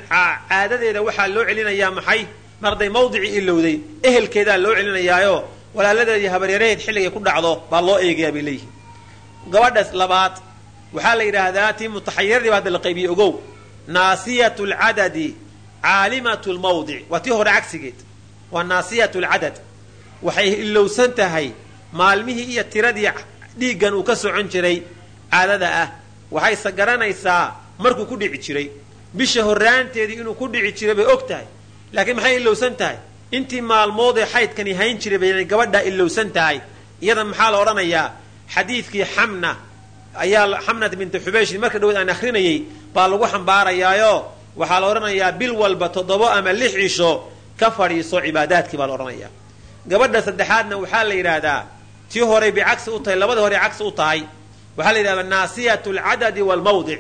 caadadeeda waxaa loo celinayaa maxay? Mar hadday mawdicii ilowday ehelkeedaa loo celinayaayo walaaladeed iyo habaryaraheed xilligay ku dhacdo baa loo eegayaa bay leeyihiin gabadhaas labaad waxaa la yidhaahdaa tii mutaxayiradii ba hadda la qaybiyey ogow. Naasiyatu lcadadi caalimatu lmawdic waa tii hore cagsigeed. Waa naasiyat lcadad waxay ilowsan tahay maalmihii iyo tiradii dhiiggan uu ka socon jiray caadada ah. Waxayse garanaysaa markuu ku dhici jiray. Bisha horraanteedii inuu ku dhici jiray bay og tahay. Laakiin maxay ilowsan tahay? Intii maalmood ee xaydkani hayn jiray bay gabadhaa ilowsan tahay. Iyada maxaa la odhanayaa xadiidkii xamna. Ayaa xamnat binti xubayshin marka dhaweed aan akrinayay baa lagu xambaarayaayo waxaa la odhanayaa bil walba toddobo ama lix cisho ka fadhiiso cibaadaadkii baa la odhanayaa gabadha saddexaadna waxaa la yidhaahdaa tii horey bay cagsi u tahay labada horey cagsi u tahay. Waxaa la yidhahdaa naasiyatu alcadadi waalmawdic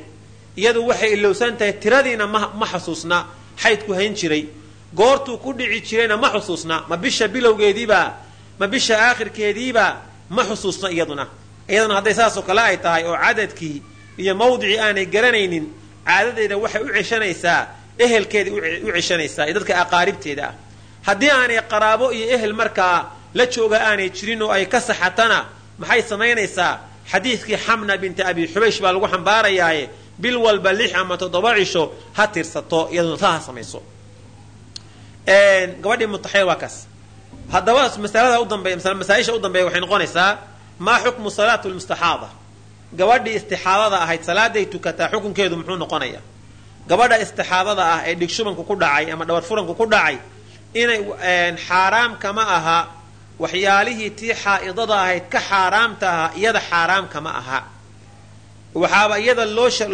iyadu waxay ilowsan tahay tiradiina ma xusuusna xaydku hayn jiray. Goortuu ku dhici jirayna ma xusuusna. Ma bisha bilowgeediiba ma bisha aakhirkeediiba ma xusuusna iyaduna. Iyaduna hadday saasoo kale ay tahay oo cadadkii iyo mawdicii aanay garanaynin caadadeeda waxay u ceshanaysaa ehelkeeda u ceshanaysaa iyo dadka aqaaribteeda. Haddii aanay qaraabo iyo ehel markaa la jooga aanay jirin oo ay ka saxatana maxay samaynaysaa? Xadiidkii xamna binti abi xubaysh baa lagu xambaarayaaye bil walba lix ama toddoba cisho ha tirsato iyaduna taa ha samayso. Gabadhii mutaxeed waa kaas. Haddaba masalada udambeya masaaisha u dambeeya waxay noqonaysaa maa xukmu salaatu lmustaxaada gabadhii istixaadada ahayd salaaday tukataa xukunkeedu muxuu noqonaya? Gabadha istixaadada ah ee dhigshubanku ku dhacay ama dhawar furanku ku dhacay inay xaaraam kama aha waxyaalihii tii xaa'idada ahayd ka xaaraamta ahaa iyada xaaraam kama aha. Waxaaba iyada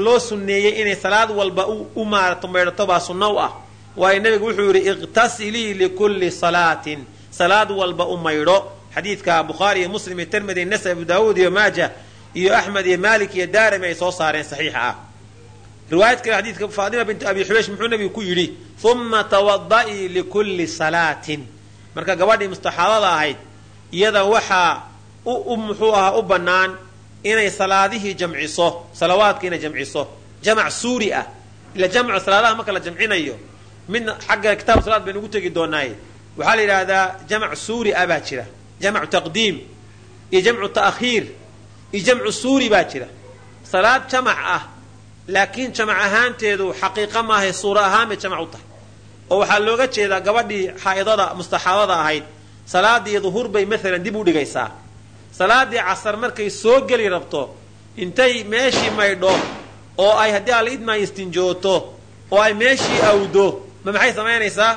loo sunneeyey inay salaad walba u maarato maydhato baa sunno u ah. Waayo nebigu wuxuu yidhi iqtasilii likulli salaatin. Salaad walba u maydho. Xadiidka bukhaari iyo muslim iyo tirmidi nasa abu daawuud iyo maaja iyo axmed iyo malik iyo daarimi ay soo saareen saxiixa ah. Riwaayad xadiidka faatima bintu abi xubaysh muxuu nebigu ku yidhi uma tawada'ii likulli salaatin. Marka gabadhii mustaxaadada ahayd iyada waxaa muxuu ahaa u bannaan inay salaadihii jamciso salawaadka inay jamciso. Jamac suuri ah. Ila jamcu salaadaha marka la jamcinayo midna xagga kitaab salaad baynu ugu tegi doonaaye waxaa la yidhaahdaa jamac suuri ah baa jira. Jamcu taqdiim iyo jamcu ta'khiir iyo jamcu suuri baa jira. Salaad jamac ah laakiin jamac ahaanteedu xaqiiqa maahay suura ahaan bay jamac u tahay. Oo waxaa looga jeedaa gabadhii xaa'idada mustaxaadada ahayd salaadii duhur bay maalan dib u dhigaysaa. Salaadii casar markay soo geli rabto intay meeshii maydho oo ay haddii alla idmaayo istinjooto oo ay meeshii awdo ma maxay samaynaysaa?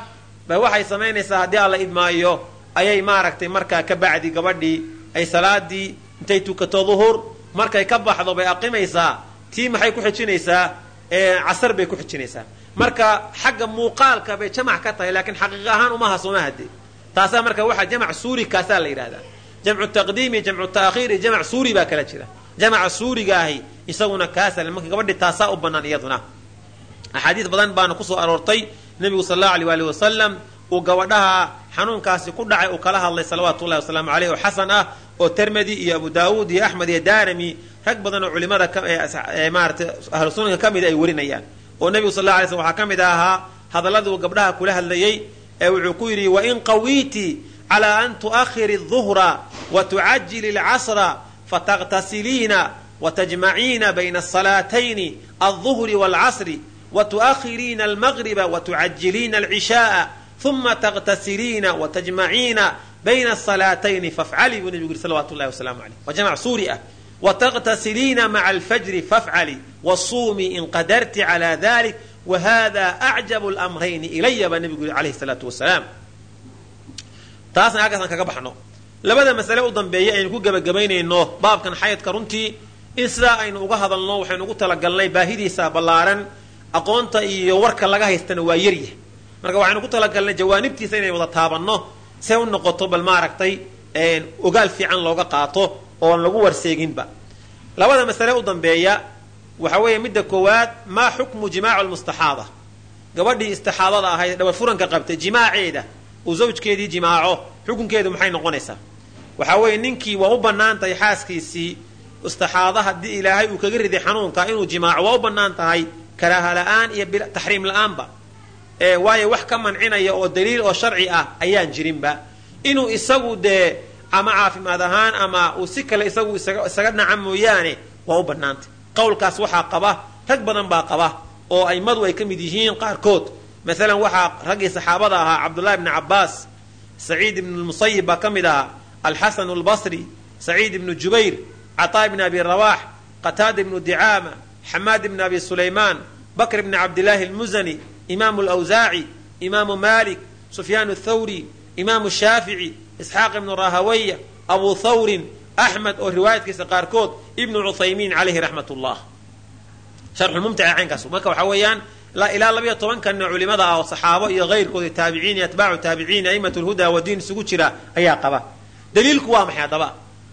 Ba waxay samaynaysaa haddii alla idmaayo ayay maaragtay markaa ka bacdi gabadhii ay salaadii intay tukato duhur markay ka baxdo bay aqimaysaa tii maxay ku xijinaysaa? Casar bay ku xijinaysaa. Marka xagga muuqaalka bay jamac ka tahay laakiin xaqiiq ahaan umaha sooma hade taasaa marka waxaa jamac suuri kaasaa la yidhahdaa jamcu taqdiim iyo jamcu ta'khiir iyo jamac suuri baa kala jira. Jamaca suuriga ahi isaguna kaasa marka gabadhi taasaa u bannaan iyaduna. Axaadiis badan baana ku soo aroortay nebigu sal allahu aleyh waali wasalam uu gabadhaha xanuunkaasi ku dhacay uu kala hadlay salawaatu ullahi wasalaamu caleyh oo xasan ah oo termedi iyo abu daawuud iyo axmed iyo daarami rag badan oo culimada eh, eh, maarata ahlu sunanka ka mida ay warinayaan. Oo nebigu sal alla alay slm waxaa ka mid ahaa hadalladuu gabdhaha kula hadlayey ee wuxuu ku yidhi wain qawiiti calaa an tu'ahiri aduhra wa tucajili alcasra fataqtasiliina watajmaciina bayna asalaatayni alduhri waalcasri wa tu'ahiriina almaqriba wa tucajiliina alcishaaa uma tqtasiliina wtajmaciina bayna asalatayni fafcali buu nebigu yidhi salawatu llahi wasalaamu alayh waa jamc suuri ah wtqtasiliina maca alfajri fafcali wasuumii in qadarti cala dalik wahada acjabu lmrayni ilaya baa nebigu yidhi alayhi salaatu kaga baxno labada masale u dambeeya aynu ku gebagabaynayno baabkan xayadka runtii in sidaa aynu uga hadalno waxaynu ugu talagalnay baahidiisa ballaaran aqoonta iyo warka laga haystana waa yarya marka waxaynu ku talagalnay jawaanibtiisa inay wada taabanno see u noqoto bal maaragtay ogaal fiican looga qaato oon lagu warseeginba. Labada masale u dambeeya waxa weeye midda koowaad maa xukmu jimaacu lmustaxaada gabadhii istixaadada ahayd dhabar furanka qabtay jimaaceeda uu zawjkeedii jimaaco xukunkeedu maxay noqonaysaa? Waxaa weeye ninkii waa u bannaan tahay xaaskiisii istixaada haddii ilaahay uu kaga riday xanuunka inuu jimaaco waa u bannaan tahay la'aan iyo taxriim la'aanba waayo wax ka mancinaya oo daliil oo sharci ah ayaan jirinba. Inuu isagu dee ama caafimaad ahaan ama uu si kale isagu isaga naca mooyaane waa u bannaantay. Qowlkaas waxaa qaba rag badan baa qaba oo aimadu ay ka mid yihiin qaarkood. Maalan waxaa raggii saxaabada ahaa cabdullahi bni cabbaas saciid ibnu lmusayib baa ka mid ahaa alxasan albasri saciid ibnu jubayr cataa ibni abi rawax qataada ibnu dicaama xamaad ibni abi sulaymaan bakr ibni cabdillaahi almuzani imaamu alawsaaci imaamu malik sufyaan athawri imaamu shaafici isxaaq ibnu rahawaya abu thawrin axmed oo riwaayadkiisa qaarkood ibnu cuthaymiin calayhi raxmat ullah sharxulmumtica caynkaas marka waxaa weeyaan ilaa labayo tobankanna culimada ah oo saxaabo iyo kayrkooda taabiciin iyo atbaacu taabiciin a'imat lhuda wa diin isugu jira ayaa qaba daliilku waa maxay haddaba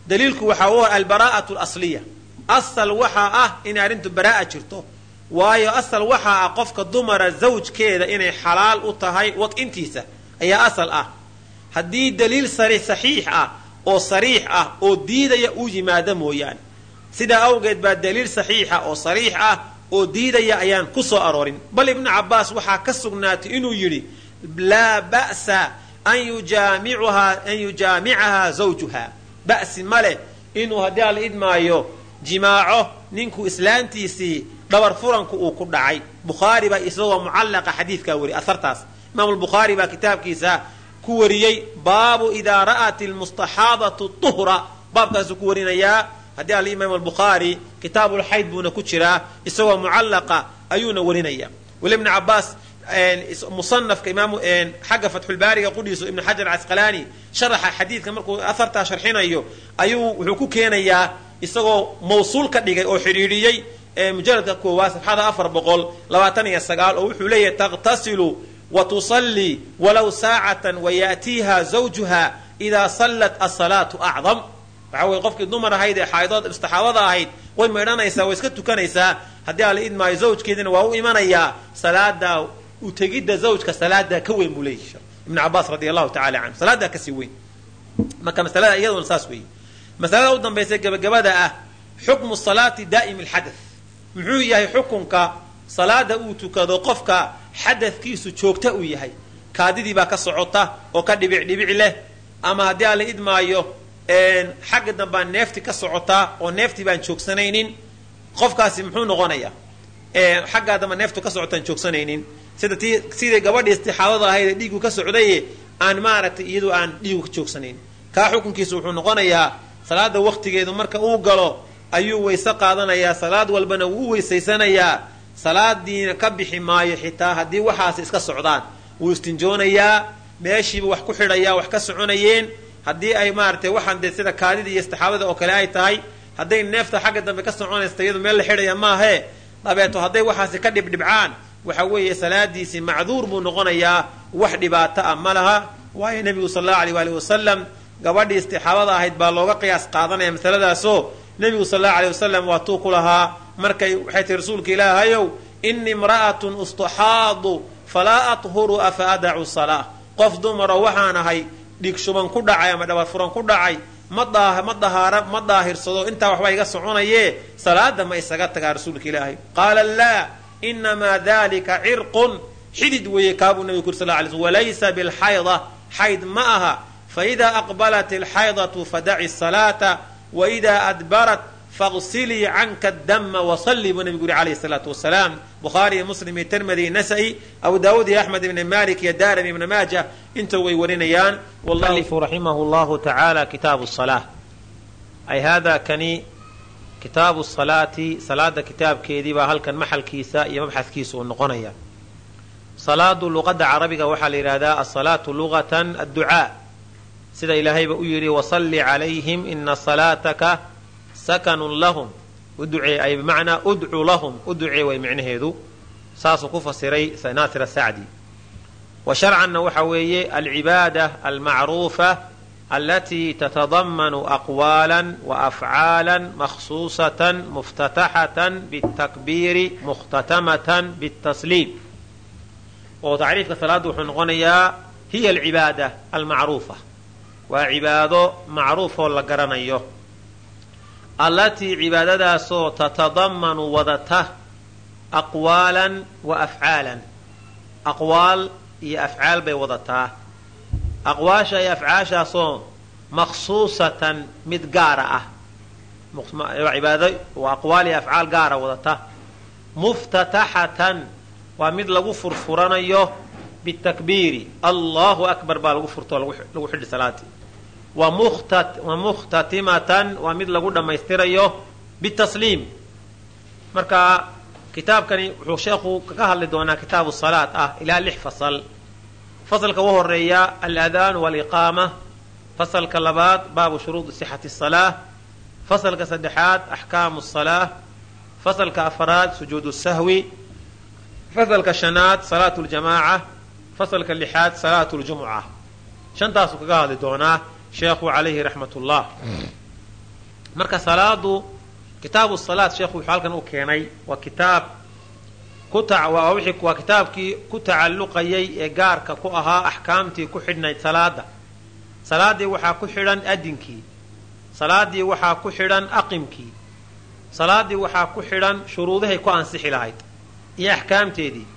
daliilku waxaa u albaraa'atu lasliya asal waxaa ah inay arrintu baraa'a jirto waayo asal waxaa ah qofka dumara zawjkeeda inay xalaal u tahay wad'intiisa ayaa asal ah. Haddii daliil saxiix ah oo sariix ah oo diidaya uu yimaado mooyaane. Sidaa awgeed baa daliil saxiixa oo sariix ah oo diidaya ayaan ku soo aroorin. Bal ibnu cabbaas waxaa ka sugnaatay inuu yidhi laa ba'sa an yujaamicahaa zawjuha ba'si ma leh inuu haddii ala idmaayo jimaaco ninku islaantiisii dhabar furanku uu ku dhacay. Bukhaari baa isagoo mucallaqa xadiidkaa wariy ahartaas imaamu lbukhaari baa kitaabkiisa ku wariyey baabu idaa ra'at ilmustaxaadatu tuhra. Baabkaasuu ku warinayaa haddii alimaam albukhaari kitaabulxayd buuna ku jiraa isagoo mucallaqa ayuuna warinaya. Weli ibnu cabaas musanafka imaam xagga fatxulbaariga qudhiisu ibnu xajar casqalaani sharaxa xadiidka markuu ahartaa sharxinayo ayuu wuxuu ku keenayaa isagoo mawsuul ka dhigay oo xidhiidhiyey mujaladka koowaad safxada afar boqol labaatan iyo sagaal oo wuxuu leeyahay taqtasilu wa tusallii walow saacatan wayaatiiha zawjuha idaa sallat asalaatu acdam. Waxa weye qofkii dumar ahayd ee xaa'idood istaxaabada ahayd way maydhanaysaa way iska tukanaysaa. Haddii ala idmaayo zawjkeedina waa u imanayaa salaadaa utegidda zawjka salaadaa ka weyn buu leeyahy ibnu cabaas radi allahu tacala canhu salaadaa ka sii weyn. Marka masalada iyaduna saas weeye masalada u dambaysa gabagabada ah xukmu salaati daa'imi alxadath. Muxuu yahay xukunka salaada uu tukado qofka xadadkiisu joogta uu yahay. Kaadidii baa ka socota oo ka dhibic dhibic leh ama haddii ala idmaayo xagga dambaan neefti ka socotaa oo neeftii baan joogsanaynin qofkaasi muxuu noqonayaa xaggaa damba neeftu ka socotaan joogsanaynin. Sida ti sidai gabadhii istixaadada ahayd ee dhiigu ka socdaye aan maaragtay iyadu aan dhiigu ka joogsanayn kaa xukunkiisu wuxuu noqonayaa salaada waktigeedu marka uu galo ayuu weyse qaadanayaa salaad walbana wuu weysaysanayaa salaadiina ka bixi maayo xitaa haddii waxaasi iska socdaan. Wuu istinjoonayaa meeshiiba wax ku xidhayaa wax ka soconayeen. Haddii ay maaratay waxaan dee sida kaadida iyo istixaabada oo kale ay tahay hadday neefta xagga dambe ka soconaysta iyadu meel la xidhaya maahe. Dabeeto hadday waxaasi ka dhibdhibcaan waxa weeye salaadiisii macduur buu noqonayaa wax dhibaato ah ma laha. Waayo nebigu sal allahu aleyh waali wasalam gabadhii istixaabada ahayd baa looga qiyaas qaadanaya masaladaasoo nebigu sal allahu aleyh wasalam waa tuu ku lahaa. Markay waxay tihi rasuulka ilaahayow ini imra'atun ustaxaadu falaa athuru afa adacu salaa qof dumaro waxaan ahay dhiig shuban ku dhacay ama dhabar furan ku dhacay ma ma dahaara ma daahirsado intaa waxba iga soconayee salaada ma isaga tagaa rasuulka ilaahay qaala laa inamaa dalika cirqun. Xidid weeye kaabuu nebigu kuri sal slm walaysa bilxayda. Xayd ma aha faida aqbalat alxaydatu fadaci salaata waida adbarat faqsilii canka dama wasalli buu nebigu yuri calayhi salaatu wasalaam bukhaari iyo muslim iyo tirmidi iyo nasa'i abu daawuud iyo axmed ibni malik iyo daarimi ibni maaja inta way warinayaan wallahu raximahu llahu tacaala kitaabu salaa ay hada kani kitaabu salaati salaada kitaabkeedii baa halkan maxalkiisa iyo mabxadkiisa uu noqonaya salaadu luqadda carabiga waxaa la yidhahdaa asalaatu lugatan adducaa sida ilaahayba u yidhi wasalli calayhim ina salaataka sakanun lahum. Uducee bimacnaa udcu lahum u ducee way micnaheedu. Saasuu ku fasiray naasir asacdi wa sharcanna waxa weeye alcibaada almacruufa alatii tatadamanu aqwaala waafcaala makhsuusatan muftataxatan bitakbiiri mukhtatamatan bitasliim. Oo tacriifka salaadda wuxuu noqonayaa hiya alcibaada almacruufa waa cibaado macruufoo la garanayo. Allatii cibaadadaasoo tatadamanu wadata aqwaalan wa afcaalan. Aqwaal iyo afcaal bay wadataa. Aqwaasha iyo afcaashaasoo makhsuusatan mid gaara ah. Cibaado waa aqwaal iyo afcaal gaara wadata. Muftataxatan waa mid lagu furfuranayo bitakbiiri. Allahu akbar baa lagu furto lagu xidhi salaadii wa mukhtatimatan waa mid lagu dhammaystirayo bitasliim. Marka kitaabkani wuxuu sheekhu ka hadli doonaa kitaabu salaad ah ilaa lix fasal. Fasalka u horreeya aladaanu waliqaama. Fasalka labaad baabu shuruudi sixati salaa fasalka saddexaad axkaamu salaa fasalka afraad sujuud sahwi. Fasalka shanaad salaatu ljamaaca fasalka lixaad salaatu ljumuca shantaasuu kaga hadli doonaa sheekhu calayhi raxmat ullah marka salaadu kitaabu salaad sheekhu wuxuu halkan u keenay waa kitaab waa kitaabkii ku tacalluqayay ee gaarka ku ahaa axkaamtii ku xidhnayd salaada salaadii waxaa ku xidhan adinkii salaadii waxaa ku xidhan aqimkii. Salaadii waxaa ku xidhan shuruudahay ku ansixi lahayd iyo axkaamteedii.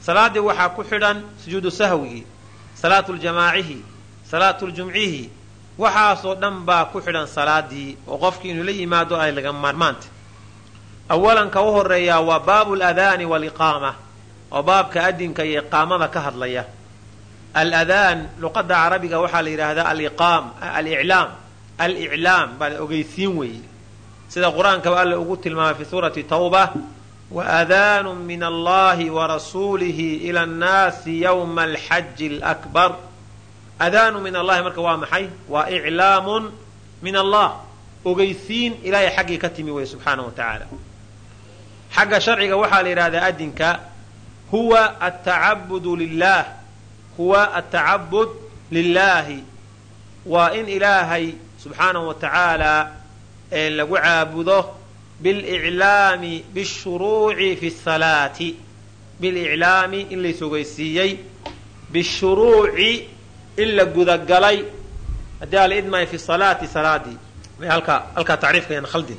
Salaadii waxaa ku xidhan sujuudu sahwigii salaatuljamaacihii salaatuljumcihii waxaasoo dhan baa ku xidhan salaadii oo qofkii inuu la yimaado ay laga maarmaanta awalan ka u horeeyaa waa baabu ladaani waliqaama oo baabka adinka iyo iqaamada ka hadlaya. Aladaan luqada carabiga waxaa la yidhaahdaa aliclaam aliclaam baa ogeysiin weeye sida qur'aankaba alla ugu tilmaamay fi suurati tawba waadaanu min allahi warasuulihi ila annaasi ywma alxaji alakbar adaanu min allahi marka waa maxay? Waa iclaamun min allah. Ogeysiin ilaahay xaggii ka timi weye subxaana wa tacaala xagga sharciga waxaa la yidhahdaa adinka huwa atacabudu lilah huwa atacabud lilaahi waa in ilaahay subxaanahu wa tacaala lagu caabudo biliclaami bishuruuci fi salaati. Biliclaami in lays bishuruuci in la gudagalay haddii ala idmay fi salaati salaadii halkaa tacriifka khaldin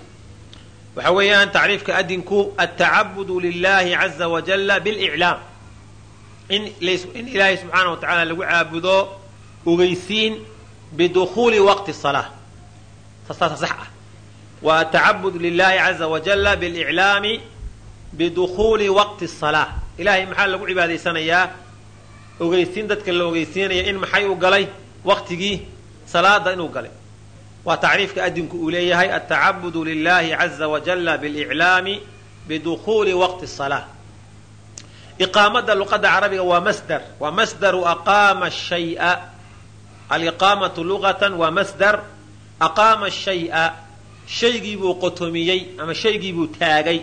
waxa weeyaan tacriifka adinku atacabudu lilahi caza wajala biliclaam. In ilaahay subxaana wa tacaala lagu caabudo ogeysiin bidukuuli waqti salaa tasaasa sax ah. Wa atacabud lilahi caza wajala biliclaami bidukuuli waqti salaa ilahay maxaa lagu cibaadaysanayaa ogeysiin dadka la ogeysiinaya in maxay u galay waqtigii salaada inuu galay. Waa tacriifka adinku uu leeyahay atacabudu lilahi caza wajala biliclaami bidukuuli waqti salaa iqaamada luqada carabiga waa masdar waa masdaru aqaama shaya aliqaamatu luqatan waa masdar aqaama shaya shaygii buu qotomiyey ama shaygii buu taagay.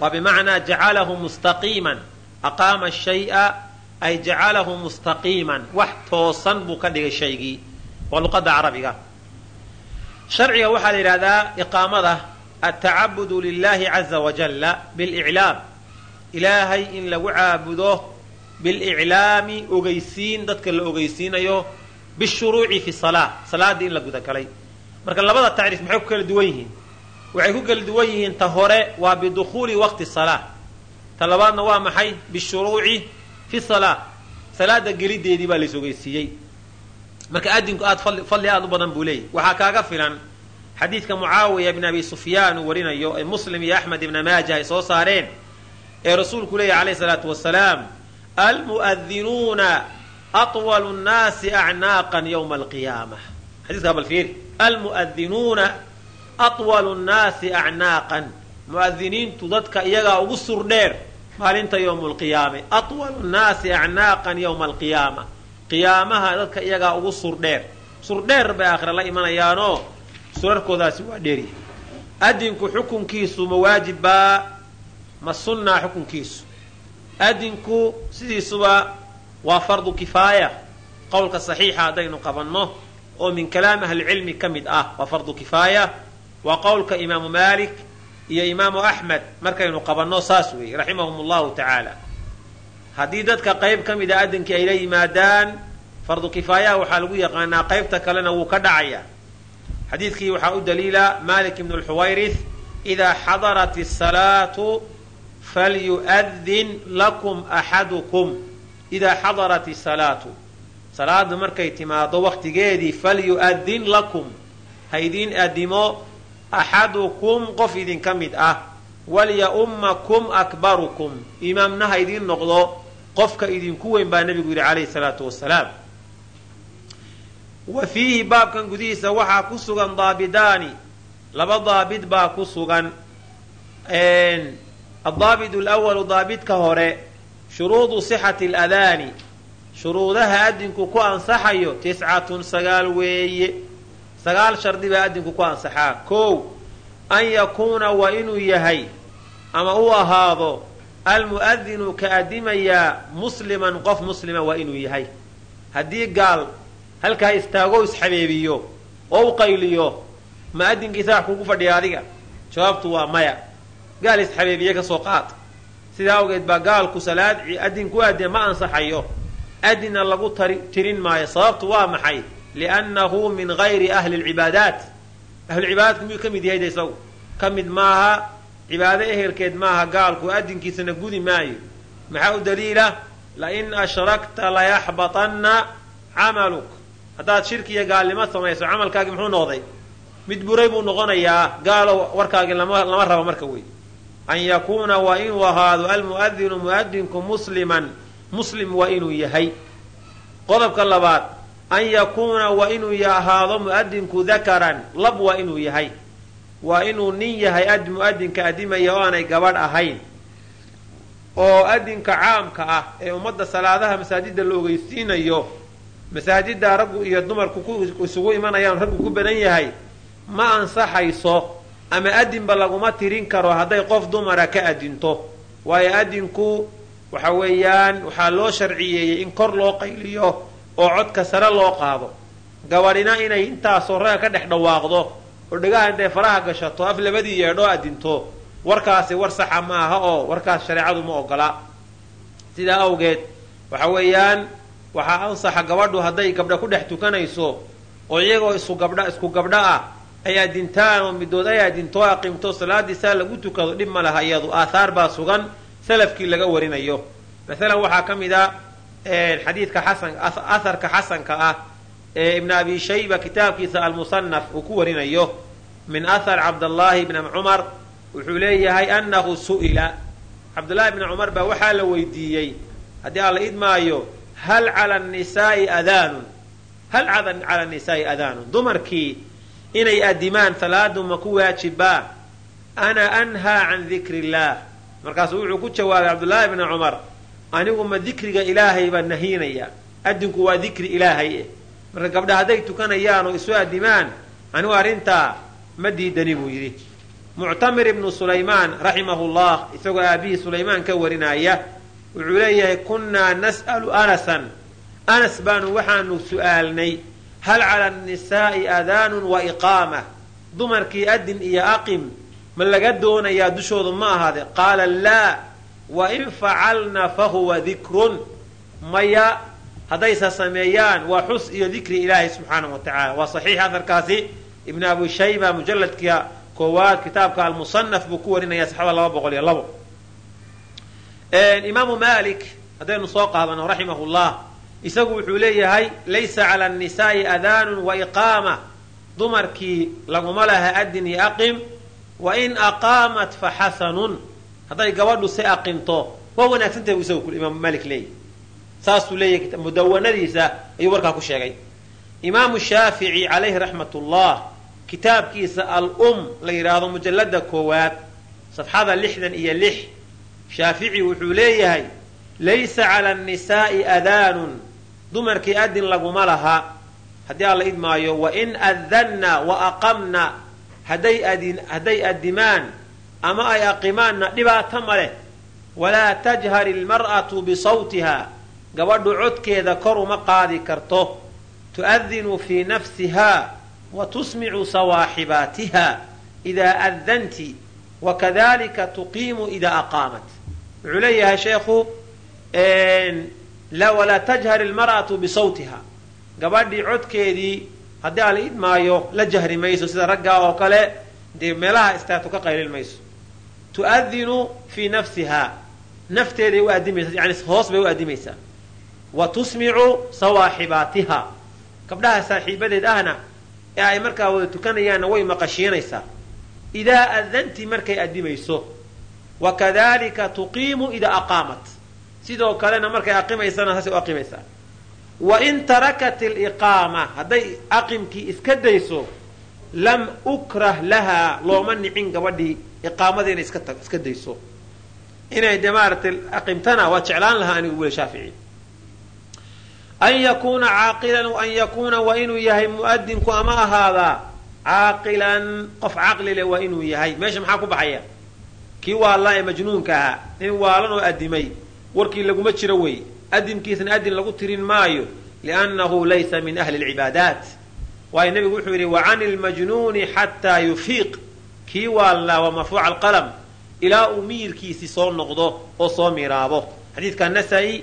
Waa bimacnaa jacalahu mustaqiiman aqaama shaya ay jacalahu mustaqiiman wax toosan buu ka dhigay shaygii waa luqada carabiga. Sharciga waxaa la yidhahdaa iqaamada atacabudu lilahi caza wajalla biliclaam. Ilaahay in lagu caabudo biliclaami ogeysiin dadka la ogeysiinayo bishuruuci fi salaa salaadii in la gudagalay marka labada tacriif maxay ku kala duwan yihiin? Waxay ku kala duwan yihiin ta hore waa bidukhuuli waqti salaa ta labaadna waa maxay? Bishuruuci fi salaa salaada gelideedii baa lais ogeysiiyey marka adinku aad fadli aad u badan buu leeyahy waxaa kaaga filan xadiidka mucaawiya ibn abi sufyaan uu warinayo ee muslim iyo axmed ibna maaja ay soo saareen ee rasuulku leeyahy alayh salaatu wasalaam almu'adinuuna atwalu nnaasi acnaaqan ywma alqiyaama. Xadiiska bal fiiri almu'adinuuna atwalu nnaasi acnaaqan mu'adiniintu dadka iyagaa ugu surdheer maalinta yowma alqiyaame atwalu nnaasi acnaaqan yowma alqiyaama qiyaamaha dadka iyagaa ugu surdheer. Surdheer bay aakhira la imanayaanoo surarkoodaasi waa dheerya adinku xukunkiisu ma waajib baa ma sunnaa xukunkiisu. Adinku sidiisuba waa fardu kifaaya. Qowlka saxiixa haddaynu qabanno oo min kalaam ahlicilmi ka mid ah waa fardu kifaaya. Waa qowlka imaamu maalik iyo imaamu axmed markaynu qabanno saas weeye raximahum allahu tacaala haddii dadka qayb ka mida adinkii ay la yimaadaan fardu kifaayaha waxaa lagu yaqaanaa qaybta kalena wuu ka dhacayaa xadiidkii waxaa u daliila malik ibnu lxuwayrith idaa xadarat asalaatu falyu'adin lakum axadukum. Idaa xadarat isalaatu salaadu markay timaado waktigeedii falyu'adin lakum. Ha idiin adimo axadukum qof idinka mid ah walya-ummakum akbarukum imaamna ha idiin noqdo qofka idinku weyn baa nebigu yidhi calayhi salaatu wasalaam wa fiihi baabkan gudihiisa waxaa ku sugan daabidaani laba daabid baa ku sugan addaabit alawalu daabidka hore shuruudu sixati aladaani shuruudaha adinku ku ansaxayo tiscatun sagaal weeye sagaal shardi baa adinku ku ansaxaa. Kow an yakuuna waa inuu yahay ama u ahaado almu'adinu ka adimayaa musliman qof muslima waa inuu yahay. Haddii gaal halkaa istaago isxabeebiyo oo u qayliyo ma adinkiisa wax kugu fadhiya adiga jawaabtu waa maya. Gaal isxabeebiye ka soo qaad. Sidaa awgeed baa gaalku salaad adin ku aadina ma ansaxayo. Adinna lagu tirin maayo. Sababtu waa maxay liannahu min gayri ahli lcibaadaat ahlucibaadaadku miyuu ka mid yahay isagu ka mid maaha cibaado ehelkeed maaha gaalku adinkiisana gudi maayo maxaa u daliila lain ashrakta layaxbatanna camaluk haddaad shirkiya gaalnimo samayso camalkaagi muxuu noqday mid buray buu noqonayaa gaalo warkaagi lama rabo marka wey an yakuuna waa inuu ahaado almu'adinu mu'adinku musliman muslim waa inuu yahay qodobka labaad an yakuuna waa inuu ahaado mu'adinku dakaran lab waa inuu yahay. Waa inuu nin yahay ad mu'adinka adimaya oo aanay gabadh ahayn. Oo adinka caamka ah ee ummadda salaadaha masaajidda la ogeysiinayo masaajidda raggu iyo dumarku isugu imanayaan raggu ku badan yahay ma ansaxayso ama adinba laguma tirin karo hadday qof dumara ka adinto waayo adinku waxa weeyaan waxaa loo sharciyeeyey in kor loo qayliyo oo codka sare loo qaado. Gabadhina inay intaasoo raga ka dhex dhawaaqdo oo dhegaha intay faraha gashato af labadii yeedhoo adinto warkaasi war saxa ma aha oo warkaas shareecadu ma ogola. Sidaa awgeed waxa weeyaan waxaa ansaxa gabadhu hadday gabdha ku dhex tukanayso oo iyagoo isku gabdha isku gabdho ah ay adintaan oo midood ay adintoo aqimto salaaddii saa lagu tukado dhib ma laha iyadu aathaar baa sugan salafkii laga warinayo. Masalan waxaa ka mid a xadiidka xasan aharka xasanka ah ee ibn abi shayba kitaabkiisa almusanaf uu ku warinayo min ahar cabdallaahi bni cumar wuxuu leeyahay annahu su'ila. Cabdullaahi bni cumar baa waxaa la weydiiyey haddii aan la idmaayo hal cala nisaai adaanun hal cala nisaai adaanun dumarkii inay adimaan salaadu ma ku waajibaa ana anhaa can dikri illaah markaasuu wuxuu ku jawaabay cabdullaahi bni cumar anigu ma dikriga ilaahay baa nahiinaya. Adinku waa dikri ilaahay. Eh marka gabdha hadday tukanayaan oo isu adimaan anigu arrintaa ma diidani buu yidhi. Muctamir ibnu sulaymaan raximahu llah isagoo aabihii sulaymaan ka warinaya wuxuu leeyahay kunnaa nas'alu anasan. Anas baanu waxaanu su'aalnay hal cala annisaa'i adaanun wa iqaama? Dumarkii adin iyo aqim ma laga doonayaa dushoodu ma ahaade. Qaala laa wain facalna fahuwa dikrun maya haddaysa sameeyaan waa xus iyo dikri ilaahay subxaanahu wa tacala waa saxiix aharkaasi ibn abi shayba mujalladka koowaad kitaabka almusanaf buu ku warinaya saxada laba boqol iyo labo. Imaamu malik haddaynu soo qaadano raximahu llah isagu wuxuu leeyahay laysa cala annisaai adaanun wa iqaama. Dumarkii laguma laha adin iyo aqim. Wain aqaamat fa xasanun hadday gabadhu si aqimto waa wanaagsantahay buu isagu imaamu malik leeyahy saasuu leeyahay mudawanadiisa ayuu warkaa ku sheegay. Imaamu shaafici calayhi raxmat ullah kitaabkiisa al-um la yidhaahdo mujalladda koowaad safxada lixdan iyo lix shaafici wuxuu leeyahay laysa cala annisaa'i adaanun dumarkii adin laguma laha. Haddii alla idmaayo wain adanna wa aqamna. Hadday adimaan ama ay aqimaanna dhibaato ma leh. Walaa tajhar ilmar'atu bisawtiha. Gabadhu codkeeda kor uma qaadi karto. Tu'adinu fii nafsiha wa tusmicu sawaaxibaatiha. Idaa adanti wakadalika tuqiimu idaa aqaamat. Wuxuu leeyahay sheekhu walaa tajhar ilmar'atu bisawtiha. Gabadhii codkeedii haddii ala idmaayo la jahri mayso sida raggaa oo kale dee meelaha istaagto ka qaylin mayso tu'adinu fii nafsiha nafteeday u adimaysaa yani hoos bay u adimaysaa wa tusmicu sawaaxibaatiha gabdhaha saaxiibadeed ahna ee ay markaa wada tukanayaanna way maqashiinaysaa idaa adanti markay adimayso wa kadalika tuqiimu idaa aqaamat sidoo kalena markay aqimaysana saasay u aqimaysaa wa in tarakat aliqaama hadday aqimkii iska dayso lam ukrah lahaa looma nicin gabadhii iqaamadii inay iska dayso. Inay de maaratay aqimtana waa jeclaan lahaa anigu weli shaafici. An yakuuna caaqilan an yakuuna waa inuu yahay mu'adinku ama ahaadaa caaqilan qof caqli leh waa inuu yahay. Meesha maxaa ku baxaya? Kii waallaa ee majnuunka ahaa nin waalan oo addimay. Warkii laguma jiro wey. Adimkiisna adin lagu tirin maayo liannahu laysa min ahli lcibaadaat waayo nebigu wuxuu yidhi wa cani xataa yufiiq kii waallaa waa marfuuca alqalam ilaa uu miyirkiisii soo noqdo oo soo miraabo xadiidka nasaa-i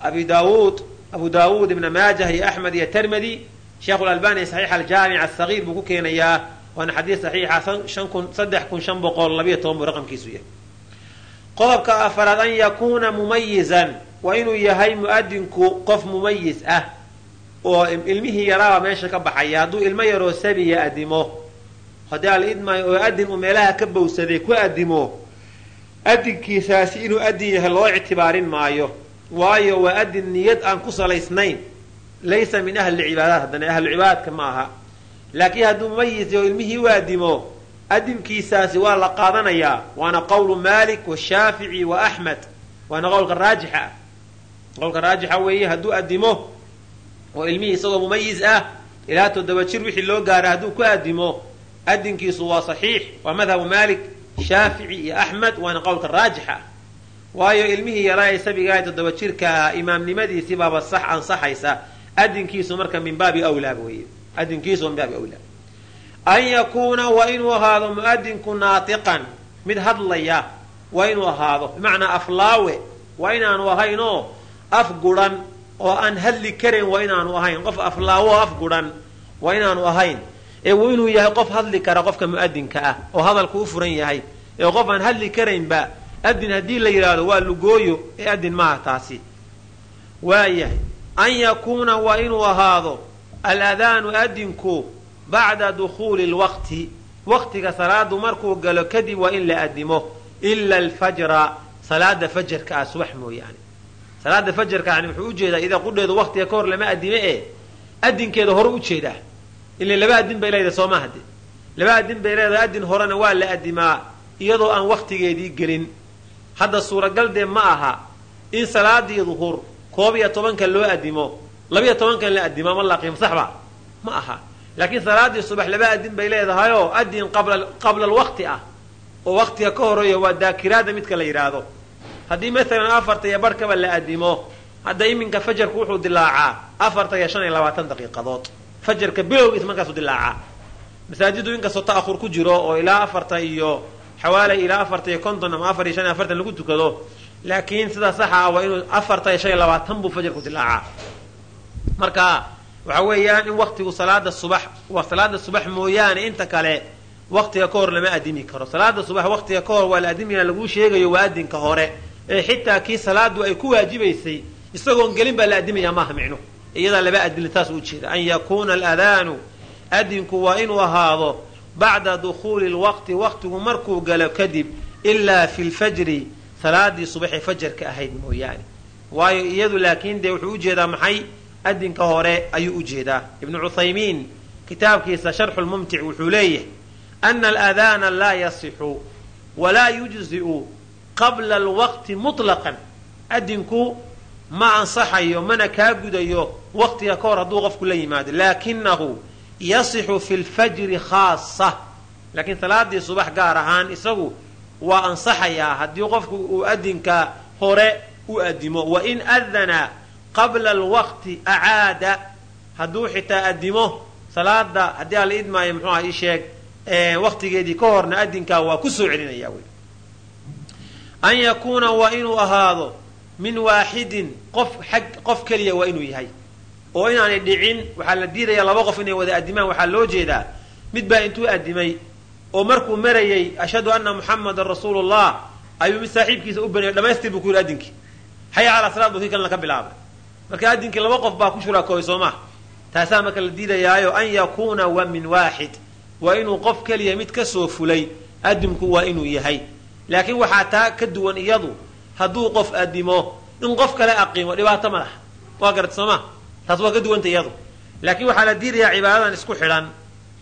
abi daawuud abu daawuud ibna maajah iyo axmed iyo termedi sheekhu lalbani saxiix aljaamic asagiir buu ku keenayaa waana xadiis saxiixa saddex kun shan boqol labiyo toban buu raqamkiisu yahay. Qodobka afaraad an yakuuna mumayizan waa inuu yahay mu'adinku qof mumayis ah oo ilmihii yaraaba meesha ka baxaya. Hadduu ilmo yaroo sabiya adimo haddii alidmay oo adin uu meelaha ka bowsaday ku adimo adinkiisaasi inuu adin yahay loo ictibaarin maayo. Waayo waa adin niyad aan ku salaysnayn. Laysa min ahli cibaadaat haddana ahlucibaadaadka ma aha. Laakiin hadduu mumayis oo ilmihii u adimo adinkiisaasi waa la qaadanayaa waana qowlu malik washaafici wa axmed. Waana qowlka raajixa. Qowlka raajixa weeye hadduu adimo oo ilmihii isagoo mumayis ah ilaa toddoba jir wixii loo gaaray hadduu ku adimo adinkiisu waa saxiix waa madhabu malik shaafici iyo axmed waana qowlka raajixa. Waayo ilmihii yaraa ee sabigaah toddoba jirka ah imaamnimadiisii baaba sax ansaxaysa adinkiisu marka min baabi wlaa weeye adinkiisu min baabi wlaa an yakuuna waa inuu ahaado mu'adinku naatiqan mid hadlaya waa inuu ahaado bimacnaa aflaawe waa inaanu ahaynoo af guran oo aan hadli karayn waa inaanu ahayn. Qof aflaawo af guran waa inaanu ahayn ee waa inuu yahay qof hadli kara qofka mu'adinka ah oo hadalku u furan yahay ee qof aan hadli karaynba adin haddii la yidhaahdo waa lugooyo ee adin maaha taasi. Waayahay an yakuuna waa inuu ahaado aladaanu adinku bacda dukhuuli lwaqti waqtiga salaadu markuu galo kadib waa in la adimo ila alfajra salaada fajarka ah subax mooyaane. Salaada fajarka yani wuxuu u jeedaa idaa qudheedu waqtiga ka hor lama adime ee adinkeeda hore u jeedaa ila laba adin bay leedahay soo maaha de laba adin bay leedahay adin horena waa la adimaa iyadoo aan waqtigeedii gelin. Hadda suuragal dee ma aha in salaadii duhur koob iyo tobanka loo adimo labiyo tobankan la adimo ma laqiim saxba ma aha. Laakiin salaadii subax laba adin bay leedahayoo adin qabla alwaqti ah. Oo waqtiga ka horeeyo waa daakiraada midka la yidhaahdo haddii maalan afarta iyo barhkaba la adimo hadda iminka fajarku wuxuu dilaacaa afarta iyo shan iyo labaatan daqiiqadood fajarka bilowgiis markaasuu dilaacaa masaajidu inkastoo ta'ahur ku jiro oo ilaa afarta iyo xawaalay ilaa afarta iyo konton ama afar iyo shan iyo afartan lagu tukado laakiin sida saxa ah waa inuu afarta iyo shan iyo labaatan buu fajarku dilaacaa marka waxa weeyaan in waktigu salaada subax salaada subax mooyaane inta kale waktiga ka hor lama adimi karo. Salaada subax waktiga ka hor waa la adimaya laguu sheegayo waa adinka hore. Ee xitaa kii salaadu ay ku waajibaysay isagoon gelin baa la adimaya maaha micnu iyadaa laba adin taas ujeeda an yakuuna aladaanu adinku waa inuu ahaado bacda dukhuuli lwaqti waqtigu markuu galo kadib ilaa fi lfajri salaadii subaxee fajarka ahayd mooyaane. Waayo iyadu laakiin dee wuxuu u jeedaa maxay? Adinka hore ayuu u jeedaa ibnu cuthaymiin kitaabkiisa sharxu lmumtic wuxuu leeyahay ana aladaana laa yasixu walaa yujzi'u qabla alwaqti mutlaqan. Adinku ma ansaxayo mana kaa gudayo waqtiga ka hor hadduu qofku la yimaado. Laakinahu yasixu fi lfajri khaasa. Laakiin salaadii subax gaar ahaan isagu waa ansaxayaa haddii qofku uu adinka hore u adimo wain adana qabla alwaqti acaada. Hadduu xitaa adimo salaada haddii ala idmaayo muxuu aha ii sheeg waqtigeedii ka horna adinkaa waa ku soo celinaya wy an yakuuna waa inuu ahaado min waaxidin qof xag qof keliya waa inuu yahay. Oo inaanay dhicin waxaa la diidaya laba qof inay wada adimaan waxaa loo jeedaa mid baa intuu adimay oo markuu marayay ashhadu anna muxamadan rasuulu llah ayuu mid saaxiibkiisa u baniyay dhamaystir buu ku yidhi adinkii xaya calaa salaad buu kii kalena ka bilaabay. Marka adinkii laba qof baa ku shuraakooy soo maha taasaa marka la diidayaayo an yakuuna wa min waaxid waa inuu qof keliya mid ka soo fulay adimku waa inuu yahay. Laakiin waxaa taa ka duwan iyadu hadduu qof adimo in qof kale aqiimo dhibaato ma laha. Waa garat sooma taas waa ka duwanta iyadu. Laakiin waxaa la diidayaa cibaadadan isku xidhan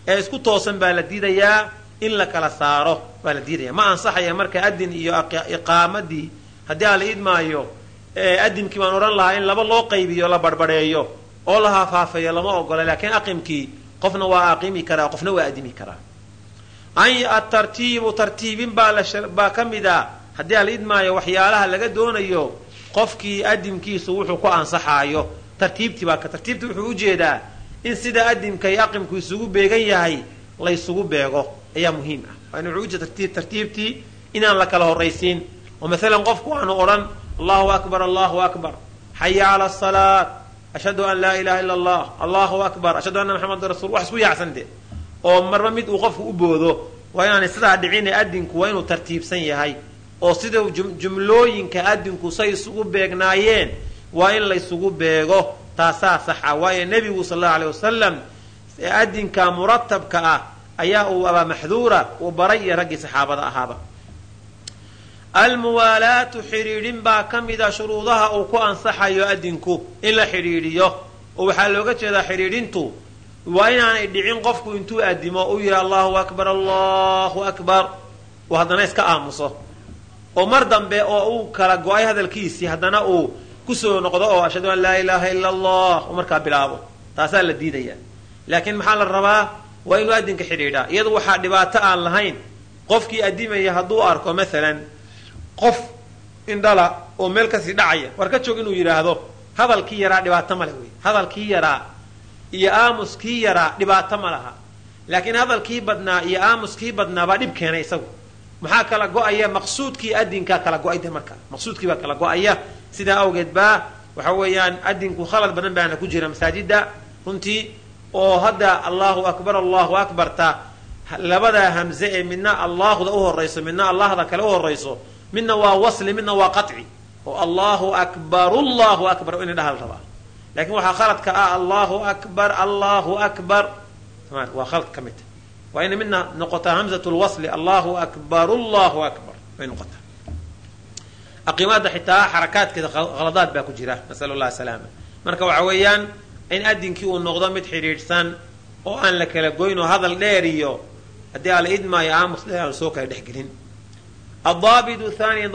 ee isku toosan baa la diidayaa in la kala saaro baa la diidaya ma ansaxaya marka adin iyo iqaamadii haddii aan la idmaayo adimkii baan odhan lahaa in laba loo qaybiyo la barbadheeyo oo la haafaafeeyo lama ogola laakiin aqimkii qofna waa aqimi karaa qofna waa adimi karaa. Atartiibu tartiibin baa ka mid a haddii aan la idmaayo waxyaalaha laga doonayo qofkii adimkiisu wuxuu ku ansaxaayo. Tartiibtii baa tartiibti wuxuu u jeedaa in sida adimka iyo aqimku isugu beegan yahay la ysugu beego. Ayaa muhiim ah. Waa in wuxuu ujeeda tartiibtii inaan la kala horraysiin oo maalan qofku aanu odhan allahu akbar allahu akbar xaya cala asalaat ashhadu an laa ilaha illa allah allahu akbar ashhadu anna maxamedan rasul wax isku yaacsan de. Oo marba mid uu qofku u boodo waa inaanay sidaa dhicine adinku waa inuu tartiibsan yahay oo sida jumlooyinka adinku say isugu beegnaayeen waa in laysugu beego. Taasaa saxa. Waayo nebigu sal allau aleyh wasalam adinka muratabka ah ayaa uu abaa maxduura uu baray iyo raggii saxaabada ahaaba. Almuwaalaatu xidhiidhin baa ka mida shuruudaha uu ku ansaxayo adinku in la xidhiidhiyo. Oo waxaa looga jeedaa xidhiidhintu waa inaanay dhicin qofku intuu adimo u yihi allahu akbar allahu akbar. Uu haddana iska aamuso oo mar dambe oo uu kala go'ay hadalkiisii haddana uu ku soo noqdo oo ashhadu an laa ilaaha ila allah uu markaa bilaabo. Taasaa la diidaya. Laakiin maxaa la rabaa? Waa inuu adinka xidhiidhaa iyadu waxaa dhibaato aan lahayn. Qofkii adimaya hadduu arko maalan qof indhala oo meel ka sii dhacaya war ka joog inuu yidhaahdo hadalkii yaraa dhibaato male wey hadalkii yaraa iyo aamuskii yaraa dhibaato ma laha. Laakiin hadalkii badnaa iyo aamuskii badnaa baa dhib keenay isagu maxaa kala go'aya? Maqsuudkii adinkaa kala go'ayda marka. Maqsuudkii baa kala go'aya. Sidaa awgeed baa waxa weeyaan adinku khalad badan baana ku jira masaajida runtii oo hadda allahu akbar allahu akbarta labadaa hamze ee midna allaahda u horayso midna allahda kale u horayso midna waa wasli midna waa qaci oo allahu akbar allahu akbar ina dhahal rabaa. Lakin waxaa khaladka ah allahu akbar allahu akbar. Waa khalad ka mid waa ina midna noqotaa hamzat lwasli allahu akbar allahu akbar way noqotaa aqimaada xitaa xarakaadkeeda khaladaad baa ku jira nasal allah salaama marka waxa weeyaan in adinkii uu noqdo mid xidhiidhsan oo aan la kala goyn oo hadal dheer iyo haddii ala idmaayo aamus dheer aan soo kala dhexgelin adaabitu thani